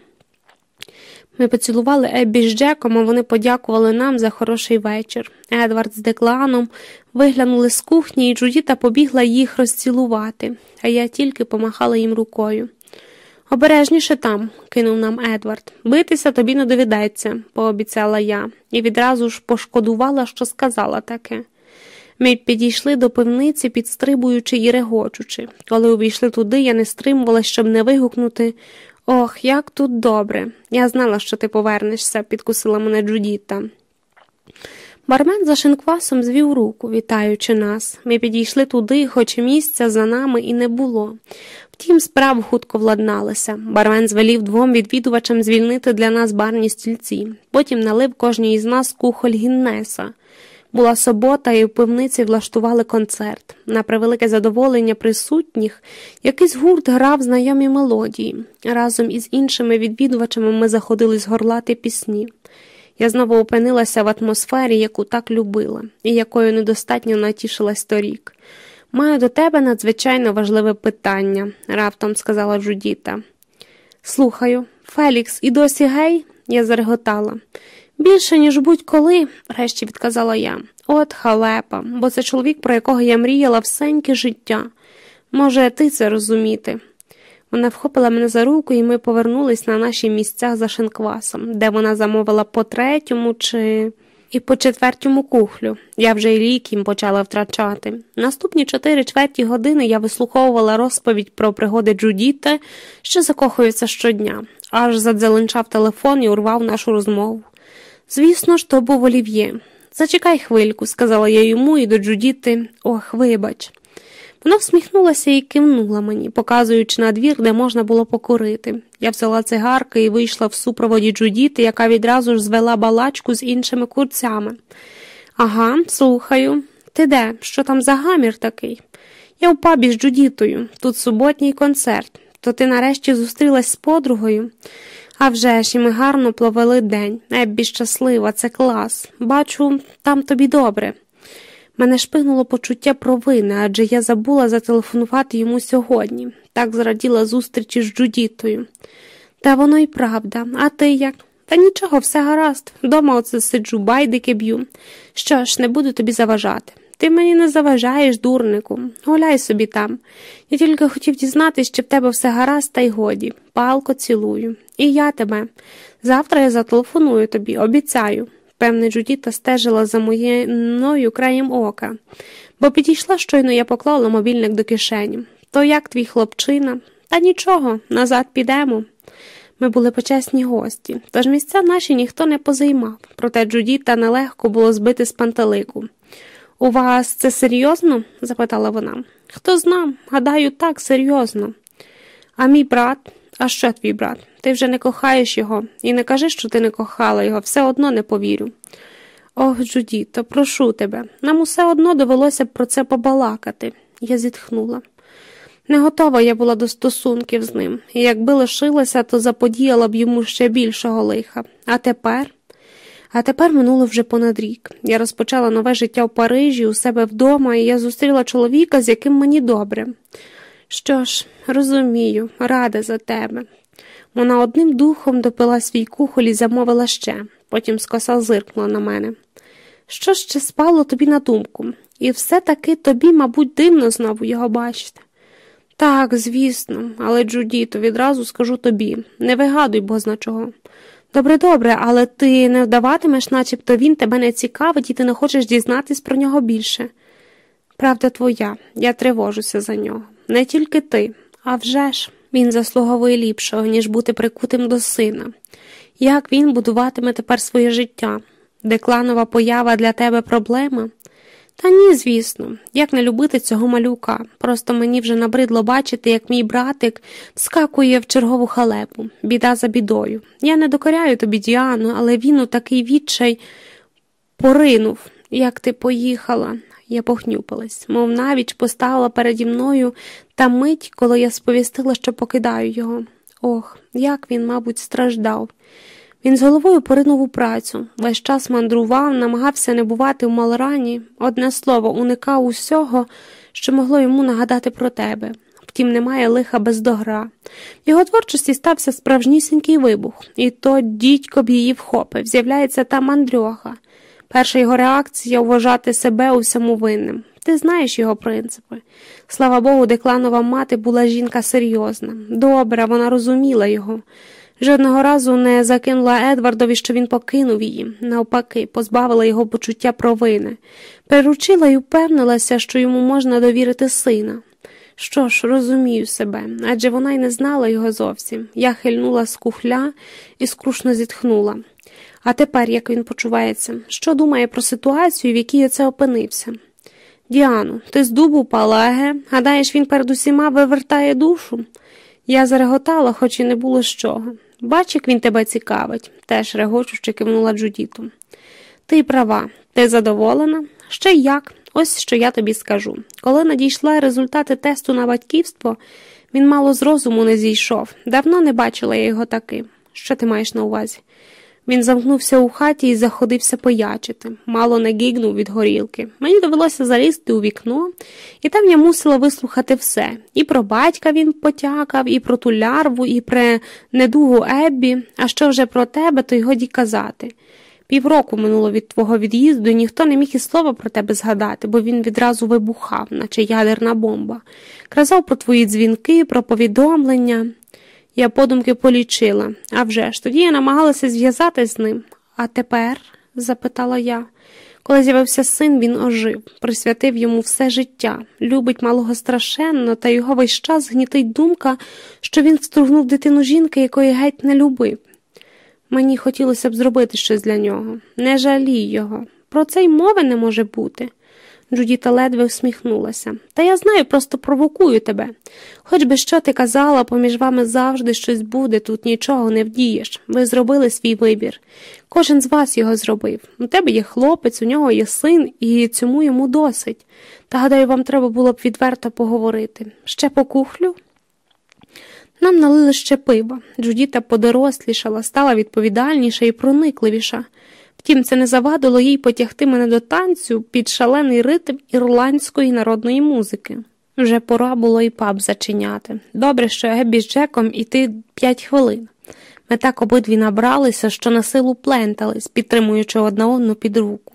Ми поцілували Еббі з Джеком, а вони подякували нам за хороший вечір. Едвард з Декланом виглянули з кухні, і Джудіта побігла їх розцілувати, а я тільки помахала їм рукою. Обережніше там, кинув нам Едвард. Битися тобі не доведеться, пообіцяла я, і відразу ж пошкодувала, що сказала таке. Ми підійшли до пивниці, підстрибуючи і регочучи. Коли увійшли туди, я не стримувала, щоб не вигукнути Ох, як тут добре. Я знала, що ти повернешся, підкусила мене Джудіта. Бармен за шинквасом звів руку, вітаючи нас. Ми підійшли туди, хоч місця за нами і не було. Втім, справ хутко владналися. Бармен звелів двом відвідувачам звільнити для нас барні стільці, потім налив кожній із нас кухоль Гіннеса. Була субота, і в пивниці влаштували концерт. На превелике задоволення присутніх якийсь гурт грав знайомі мелодії. Разом із іншими відвідувачами ми заходили згорлати пісні. Я знову опинилася в атмосфері, яку так любила, і якою недостатньо натішилась торік. Маю до тебе надзвичайно важливе питання, раптом сказала Джудіта. Слухаю, Фелікс, і досі гей? я зареготала. Більше, ніж будь-коли, врешті відказала я. От халепа, бо це чоловік, про якого я мріяла всеньке життя. Може, ти це розуміти. Вона вхопила мене за руку, і ми повернулись на наші місця за шинквасом, де вона замовила по третьому чи і по четвертому кухлю. Я вже й рік їм почала втрачати. Наступні чотири чверті години я вислуховувала розповідь про пригоди Джудіти, що закохується щодня, аж задзеленчав телефон і урвав нашу розмову. Звісно ж, то був олів'є. Зачекай хвильку, сказала я йому і до Джудіти ох, вибач. Вона всміхнулася і кивнула мені, показуючи на двір, де можна було покурити. Я взяла цигарки і вийшла в супроводі Джудіти, яка відразу ж звела балачку з іншими курцями. Ага, слухаю. Ти де? Що там за гамір такий? Я в пабі з Джудітою, тут суботній концерт. То ти нарешті зустрілась з подругою? А вже ж, і ми гарно провели день. Еббі щаслива, це клас. Бачу, там тобі добре. Мене шпигнуло почуття провини, адже я забула зателефонувати йому сьогодні, так зраділа зустрічі з Джудітою. Та воно й правда, а ти як? Та нічого, все гаразд. Дома оце сиджу, байдики б'ю. Що ж, не буду тобі заважати. Ти мені не заважаєш, дурнику, гуляй собі там. Я тільки хотів дізнатися, чи в тебе все гаразд, та й годі. Палко цілую. І я тебе. Завтра я зателефоную тобі, обіцяю. Певне, Джудіта стежила за моєю краєм ока, бо підійшла щойно я поклала мобільник до кишені. То як твій хлопчина? Та нічого, назад підемо. Ми були почесні гості, тож місця наші ніхто не позаймав, проте Джудіта нелегко було збити з пантелику. У вас це серйозно? запитала вона. Хто зна, гадаю, так, серйозно. А мій брат, а що твій брат? Ти вже не кохаєш його, і не кажи, що ти не кохала його, все одно не повірю. Ох, Джудіто, прошу тебе, нам усе одно довелося б про це побалакати. Я зітхнула. Не готова я була до стосунків з ним, і якби лишилася, то заподіяла б йому ще більшого лиха. А тепер. А тепер минуло вже понад рік. Я розпочала нове життя в Парижі, у себе вдома, і я зустріла чоловіка, з яким мені добре. Що ж, розумію, рада за тебе. Вона одним духом допила свій кухоль і замовила ще, потім скоса зиркнула на мене. Що ще спало тобі на думку? І все таки тобі, мабуть, дивно знову його бачити. Так, звісно, але Джудіто, відразу скажу тобі не вигадуй бозна чого. Добре, добре, але ти не вдаватимеш, начебто він тебе не цікавить і ти не хочеш дізнатись про нього більше. Правда твоя, я тривожуся за нього. Не тільки ти, а вже ж. Він заслуговує ліпшого, ніж бути прикутим до сина. Як він будуватиме тепер своє життя? Декланова поява для тебе проблема? Та ні, звісно, як не любити цього малюка. Просто мені вже набридло бачити, як мій братик вскакує в чергову халепу, біда за бідою. Я не докоряю тобі, Діану, але він у такий відчай поринув, як ти поїхала. Я похнюпилась, мов навіч поставила переді мною та мить, коли я сповістила, що покидаю його. Ох, як він, мабуть, страждав. Він з головою поринув у працю, весь час мандрував, намагався не бувати в малорані, одне слово, уникав усього, що могло йому нагадати про тебе. Втім, немає лиха без догра. В його творчості стався справжнісінький вибух, і то дідько б її вхопив, з'являється та мандрьоха. Перша його реакція вважати себе у всьому винним. Ти знаєш його принципи. Слава Богу, декланова мати була жінка серйозна. Добра, вона розуміла його. Жодного разу не закинула Едвардові, що він покинув її, навпаки, позбавила його почуття провини, переручила і впевнилася, що йому можна довірити сина. Що ж, розумію себе, адже вона й не знала його зовсім. Я хильнула з кухля і скрушно зітхнула. А тепер як він почувається, що думає про ситуацію, в якій я це опинився? Діану, ти з дубу пала, еге? Гадаєш, він перед усіма вивертає душу? Я зареготала, хоч і не було з чого. Бач, як він тебе цікавить, теж регочучи кивнула Джудіту. Ти права, ти задоволена? Ще як? Ось що я тобі скажу. Коли надійшли результати тесту на батьківство, він мало з розуму не зійшов. Давно не бачила я його таким. Що ти маєш на увазі? Він замкнувся у хаті і заходився поячити, мало не гігнув від горілки. Мені довелося залізти у вікно, і там я мусила вислухати все. І про батька він потякав, і про ту лярву, і про недугу Еббі, а що вже про тебе, то й годі казати. Півроку минуло від твого від'їзду, і ніхто не міг і слова про тебе згадати, бо він відразу вибухав, наче ядерна бомба. Казав про твої дзвінки, про повідомлення. Я подумки полічила. А вже ж, тоді я намагалася зв'язатись з ним. А тепер? запитала я. Коли з'явився син, він ожив, присвятив йому все життя, любить малого страшенно, та його весь час гнітить думка, що він встругнув дитину жінки, якої геть не любив. Мені хотілося б зробити щось для нього. Не жалій його. Про це й мови не може бути. Джудіта ледве усміхнулася. Та я знаю, просто провокую тебе. Хоч би що ти казала, поміж вами завжди щось буде, тут нічого не вдієш. Ви зробили свій вибір. Кожен з вас його зробив. У тебе є хлопець, у нього є син, і цьому йому досить. Та гадаю, вам треба було б відверто поговорити. Ще по кухлю? Нам налили ще пива. Джудіта подорослішала, стала відповідальніша і проникливіша. Втім, це не завадило їй потягти мене до танцю під шалений ритм ірландської народної музики. Вже пора було і паб зачиняти. Добре, що Гебі з Джеком іти п'ять хвилин. Ми так обидві набралися, що на силу плентались, підтримуючи одна одну під руку.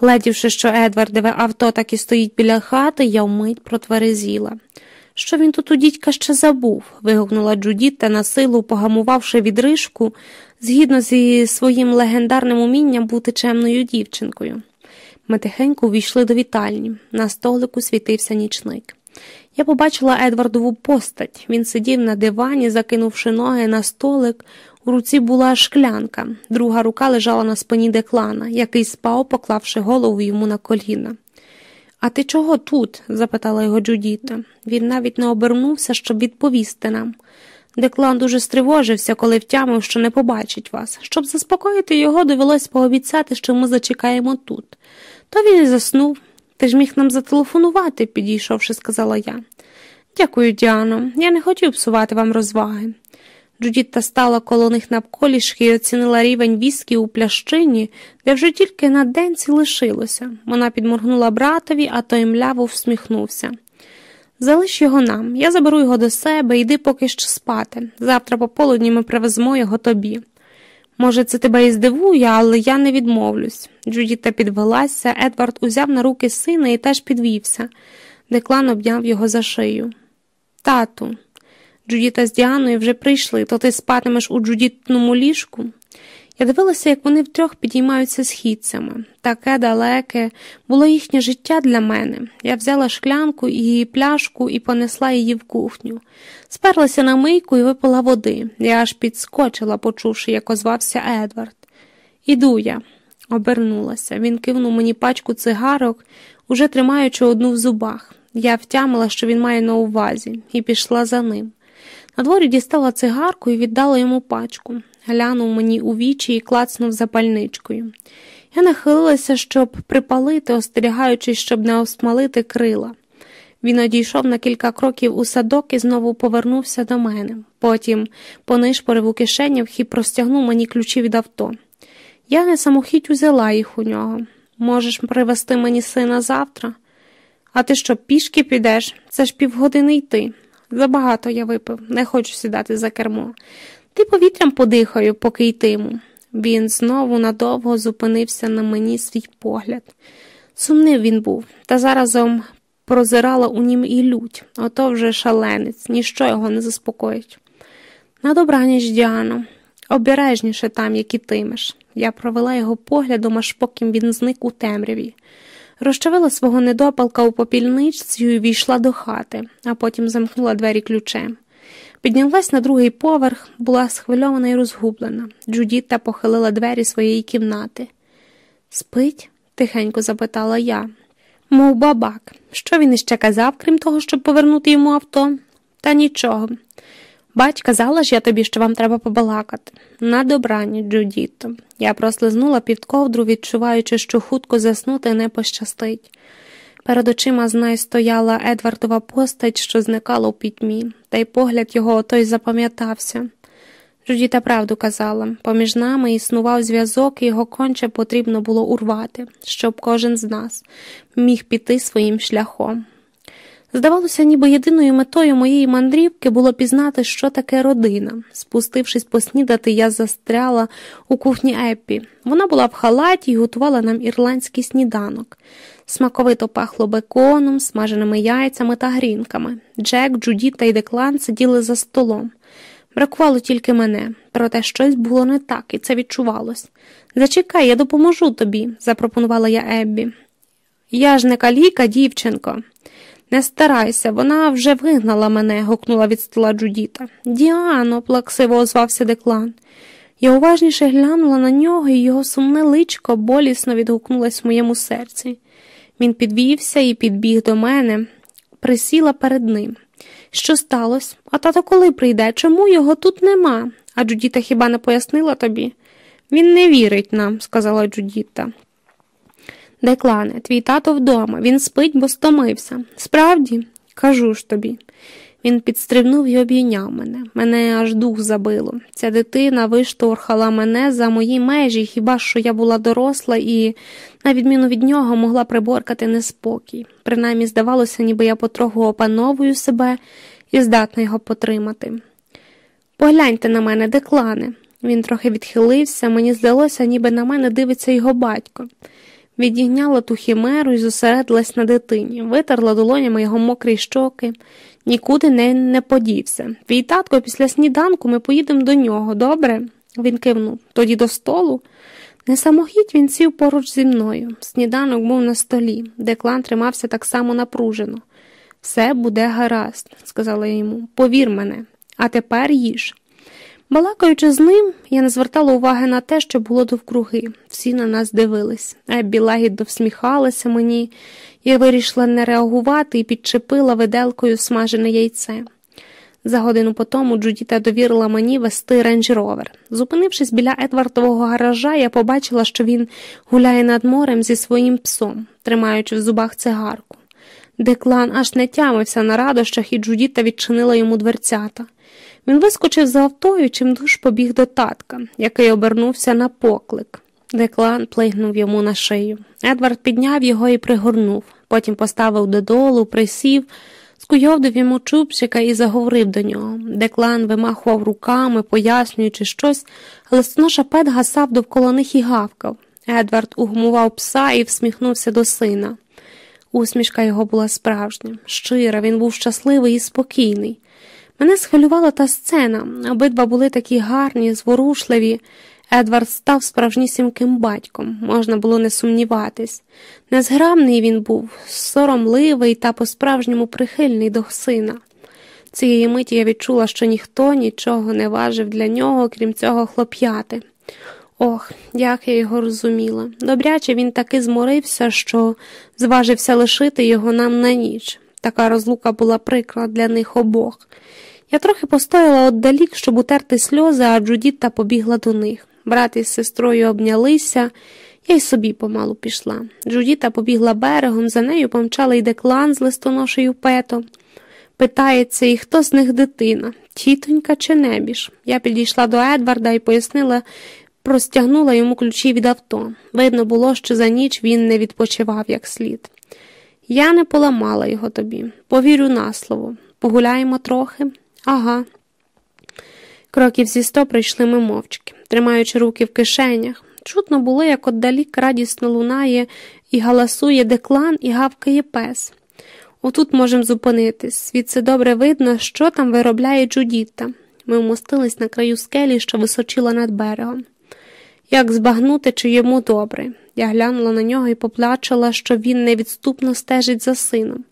Гледівши, що Едвардове авто так і стоїть біля хати, я вмить протверезіла. Що він тут у дідька ще забув? вигукнула Джудіта на силу, погамувавши відрижку, згідно зі своїм легендарним умінням бути чемною дівчинкою. Ми тихенько увійшли до вітальні. На столику світився нічник. Я побачила Едвардову постать. Він сидів на дивані, закинувши ноги на столик. У руці була шклянка, друга рука лежала на спині деклана, який спав, поклавши голову йому на коліна. А ти чого тут? запитала його Джудіта. Він навіть не обернувся, щоб відповісти нам. Деклан дуже стривожився, коли втямив, що не побачить вас. Щоб заспокоїти його, довелось пообіцяти, що ми зачекаємо тут. То він і заснув. Ти ж міг нам зателефонувати, підійшовши, сказала я. Дякую, Діано. Я не хотів псувати вам розваги. Джудітта стала коло них навколішки і оцінила рівень віскі у плящині, де вже тільки на денці лишилося. Вона підморгнула братові, а той мляво всміхнувся. Залиш його нам, я заберу його до себе, йди поки що спати. Завтра пополудні ми привеземо його тобі. Може, це тебе і здивує, але я не відмовлюсь. Джудіта підвелася, Едвард узяв на руки сина і теж підвівся. Деклан обняв його за шию. Тату, Джудіта з Діаною вже прийшли, то ти спатимеш у Джудітному ліжку. Я дивилася, як вони втрьох підіймаються східцями. Таке далеке було їхнє життя для мене. Я взяла шклянку і пляшку і понесла її в кухню. Сперлася на мийку і випила води. Я аж підскочила, почувши, як озвався Едвард. Іду я, обернулася. Він кивнув мені пачку цигарок, уже тримаючи одну в зубах. Я втямила, що він має на увазі, і пішла за ним. На дворі дістала цигарку і віддала йому пачку, глянув мені у вічі і клацнув запальничкою. Я нахилилася, щоб припалити, остерігаючись, щоб не осмалити крила. Він одійшов на кілька кроків у садок і знову повернувся до мене. Потім понишпорив у кишенях і простягнув мені ключі від авто. Я не самохідь узяла їх у нього. Можеш привезти мені сина завтра? А ти що, пішки підеш? Це ж півгодини йти. Забагато я випив, не хочу сідати за кермо. Ти повітрям подихаю, поки йтиму. Він знову надовго зупинився на мені свій погляд. Сумнив він був, та заразом прозирала у нім і лють, ото вже шаленець, ніщо його не заспокоїть. На добраніч, Діано, обережніше там, як ітимеш. Я провела його поглядом, аж поки він зник у темряві розчавила свого недопалка у попільничцю і війшла до хати, а потім замкнула двері ключем. Піднялась на другий поверх, була схвильована і розгублена. Джудіта похилила двері своєї кімнати. Спить? тихенько запитала я. Мов бабак, що він іще казав, крім того, щоб повернути йому авто? Та нічого. Бач, казала ж я тобі, що вам треба побалакати. На добрані, Джудіто. Я прослизнула під ковдру, відчуваючи, що хутко заснути не пощастить. Перед очима з нею стояла Едвардова постать, що зникала у пітьмі, та й погляд його той запам'ятався. Жудіта правду казала поміж нами існував зв'язок, і його конче потрібно було урвати, щоб кожен з нас міг піти своїм шляхом. Здавалося, ніби єдиною метою моєї мандрівки було пізнати, що таке родина. Спустившись поснідати, я застряла у кухні Еппі. Вона була в халаті і готувала нам ірландський сніданок. Смаковито пахло беконом, смаженими яйцями та грінками. Джек, Джуді та й Деклан сиділи за столом. Бракувало тільки мене, проте щось було не так, і це відчувалось. Зачекай, я допоможу тобі, запропонувала я Еббі. Я ж не каліка, дівчинко. Не старайся, вона вже вигнала мене, гукнула від стола Джудіта. Діано, плаксиво озвався Деклан. Я уважніше глянула на нього, і його сумне личко болісно відгукнулось в моєму серці. Він підвівся і підбіг до мене, присіла перед ним. Що сталося? А тато коли прийде? Чому його тут нема? А Джудіта хіба не пояснила тобі? Він не вірить нам, сказала Джудіта. Деклане, твій тато вдома, він спить, бо стомився. Справді, кажу ж тобі. Він підстрибнув і обійняв мене. Мене аж дух забило. Ця дитина виштовхала мене за мої межі, хіба що я була доросла і, на відміну від нього, могла приборкати неспокій. Принаймні, здавалося, ніби я потроху опановую себе і здатна його потримати. Погляньте на мене, деклане. Він трохи відхилився, мені здалося, ніби на мене дивиться його батько. Відігняла ту хімеру і зосередилась на дитині, витерла долонями його мокрі щоки, нікуди не, не подівся. Твій татко після сніданку ми поїдемо до нього, добре? Він кивнув. Тоді до столу. Не самохідь він сів поруч зі мною. Сніданок був на столі, де клан тримався так само напружено. Все буде гаразд, сказала я йому. Повір мене, а тепер їж. Балакаючи з ним, я не звертала уваги на те, що було довкруги. Всі на нас дивились. Еббі лагідно всміхалася мені, я вирішила не реагувати і підчепила виделкою смажене яйце. За годину по тому Джудіта довірила мені вести рейндж-ровер. Зупинившись біля Едвардового гаража, я побачила, що він гуляє над морем зі своїм псом, тримаючи в зубах цигарку. Деклан аж не тямився на радощах, і Джудіта відчинила йому дверцята. Він вискочив з авто і чимдуж побіг до татка, який обернувся на поклик. Деклан плигнув йому на шию. Едвард підняв його і пригорнув, потім поставив додолу, присів, скуйовдив йому чубчика і заговорив до нього. Деклан вимахував руками, пояснюючи щось, але пес гасав довкола них і гавкав. Едвард угмував пса і всміхнувся до сина. Усмішка його була справжня, щира, він був щасливий і спокійний. Мене схвилювала та сцена, обидва були такі гарні, зворушливі. Едвард став справжнісіньким батьком, можна було не сумніватись. Незграмний він був, соромливий та по-справжньому прихильний до сина. Цієї миті я відчула, що ніхто нічого не важив для нього, крім цього хлоп'яти. Ох, як я його розуміла. Добряче він таки зморився, що зважився лишити його нам на ніч. Така розлука була прикра для них обох. Я трохи постояла отдалік, щоб утерти сльози, а Джудіта побігла до них. Брат із сестрою обнялися, я й собі помалу пішла. Джудіта побігла берегом, за нею помчала йде клан з листоношею пето. Питається, і хто з них дитина, тітонька чи небіж. Я підійшла до Едварда і пояснила, простягнула йому ключі від авто. Видно було, що за ніч він не відпочивав як слід. Я не поламала його тобі, повірю на слово. Погуляємо трохи. Ага. Кроків зі сто прийшли ми мовчки, тримаючи руки в кишенях. Чутно було, як отдалік радісно лунає і галасує деклан і гавкає пес. Отут можемо зупинитись. Світ добре видно, що там виробляє Джудіта. Ми вмостились на краю скелі, що височила над берегом. Як збагнути, чи йому добре? Я глянула на нього і поплачала, що він невідступно стежить за сином.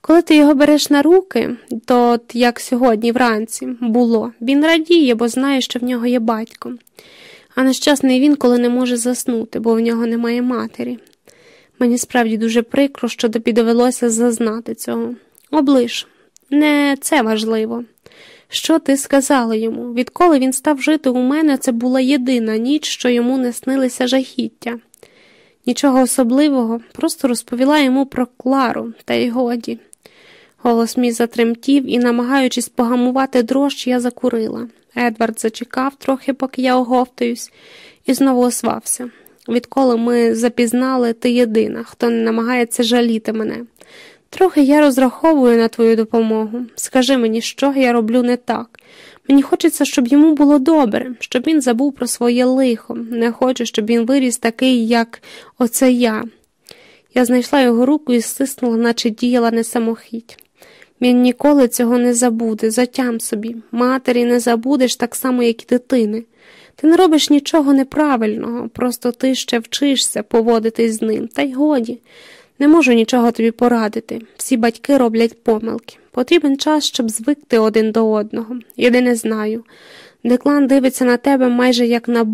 Коли ти його береш на руки, то, як сьогодні вранці, було, він радіє, бо знає, що в нього є батько. А нещасний він, коли не може заснути, бо в нього немає матері. Мені справді дуже прикро, що тобі довелося зазнати цього. Оближ, не це важливо. Що ти сказала йому? Відколи він став жити у мене, це була єдина ніч, що йому не снилися жахіття. Нічого особливого, просто розповіла йому про Клару, та й годі. Голос мій затремтів і, намагаючись погамувати дрож, я закурила. Едвард зачекав трохи, поки я оговтаюсь, і знову освався. Відколи ми запізнали, ти єдина, хто не намагається жаліти мене. Трохи я розраховую на твою допомогу. Скажи мені, що я роблю не так. Мені хочеться, щоб йому було добре, щоб він забув про своє лихо. Не хочу, щоб він виріс такий, як оце я. Я знайшла його руку і стиснула, наче діяла не самохідь. Він ніколи цього не забуде, затям собі. Матері не забудеш так само, як і дитини. Ти не робиш нічого неправильного, просто ти ще вчишся поводитись з ним, та й годі. Не можу нічого тобі порадити. Всі батьки роблять помилки. Потрібен час, щоб звикти один до одного. Єдине знаю. Деклан дивиться на тебе майже як на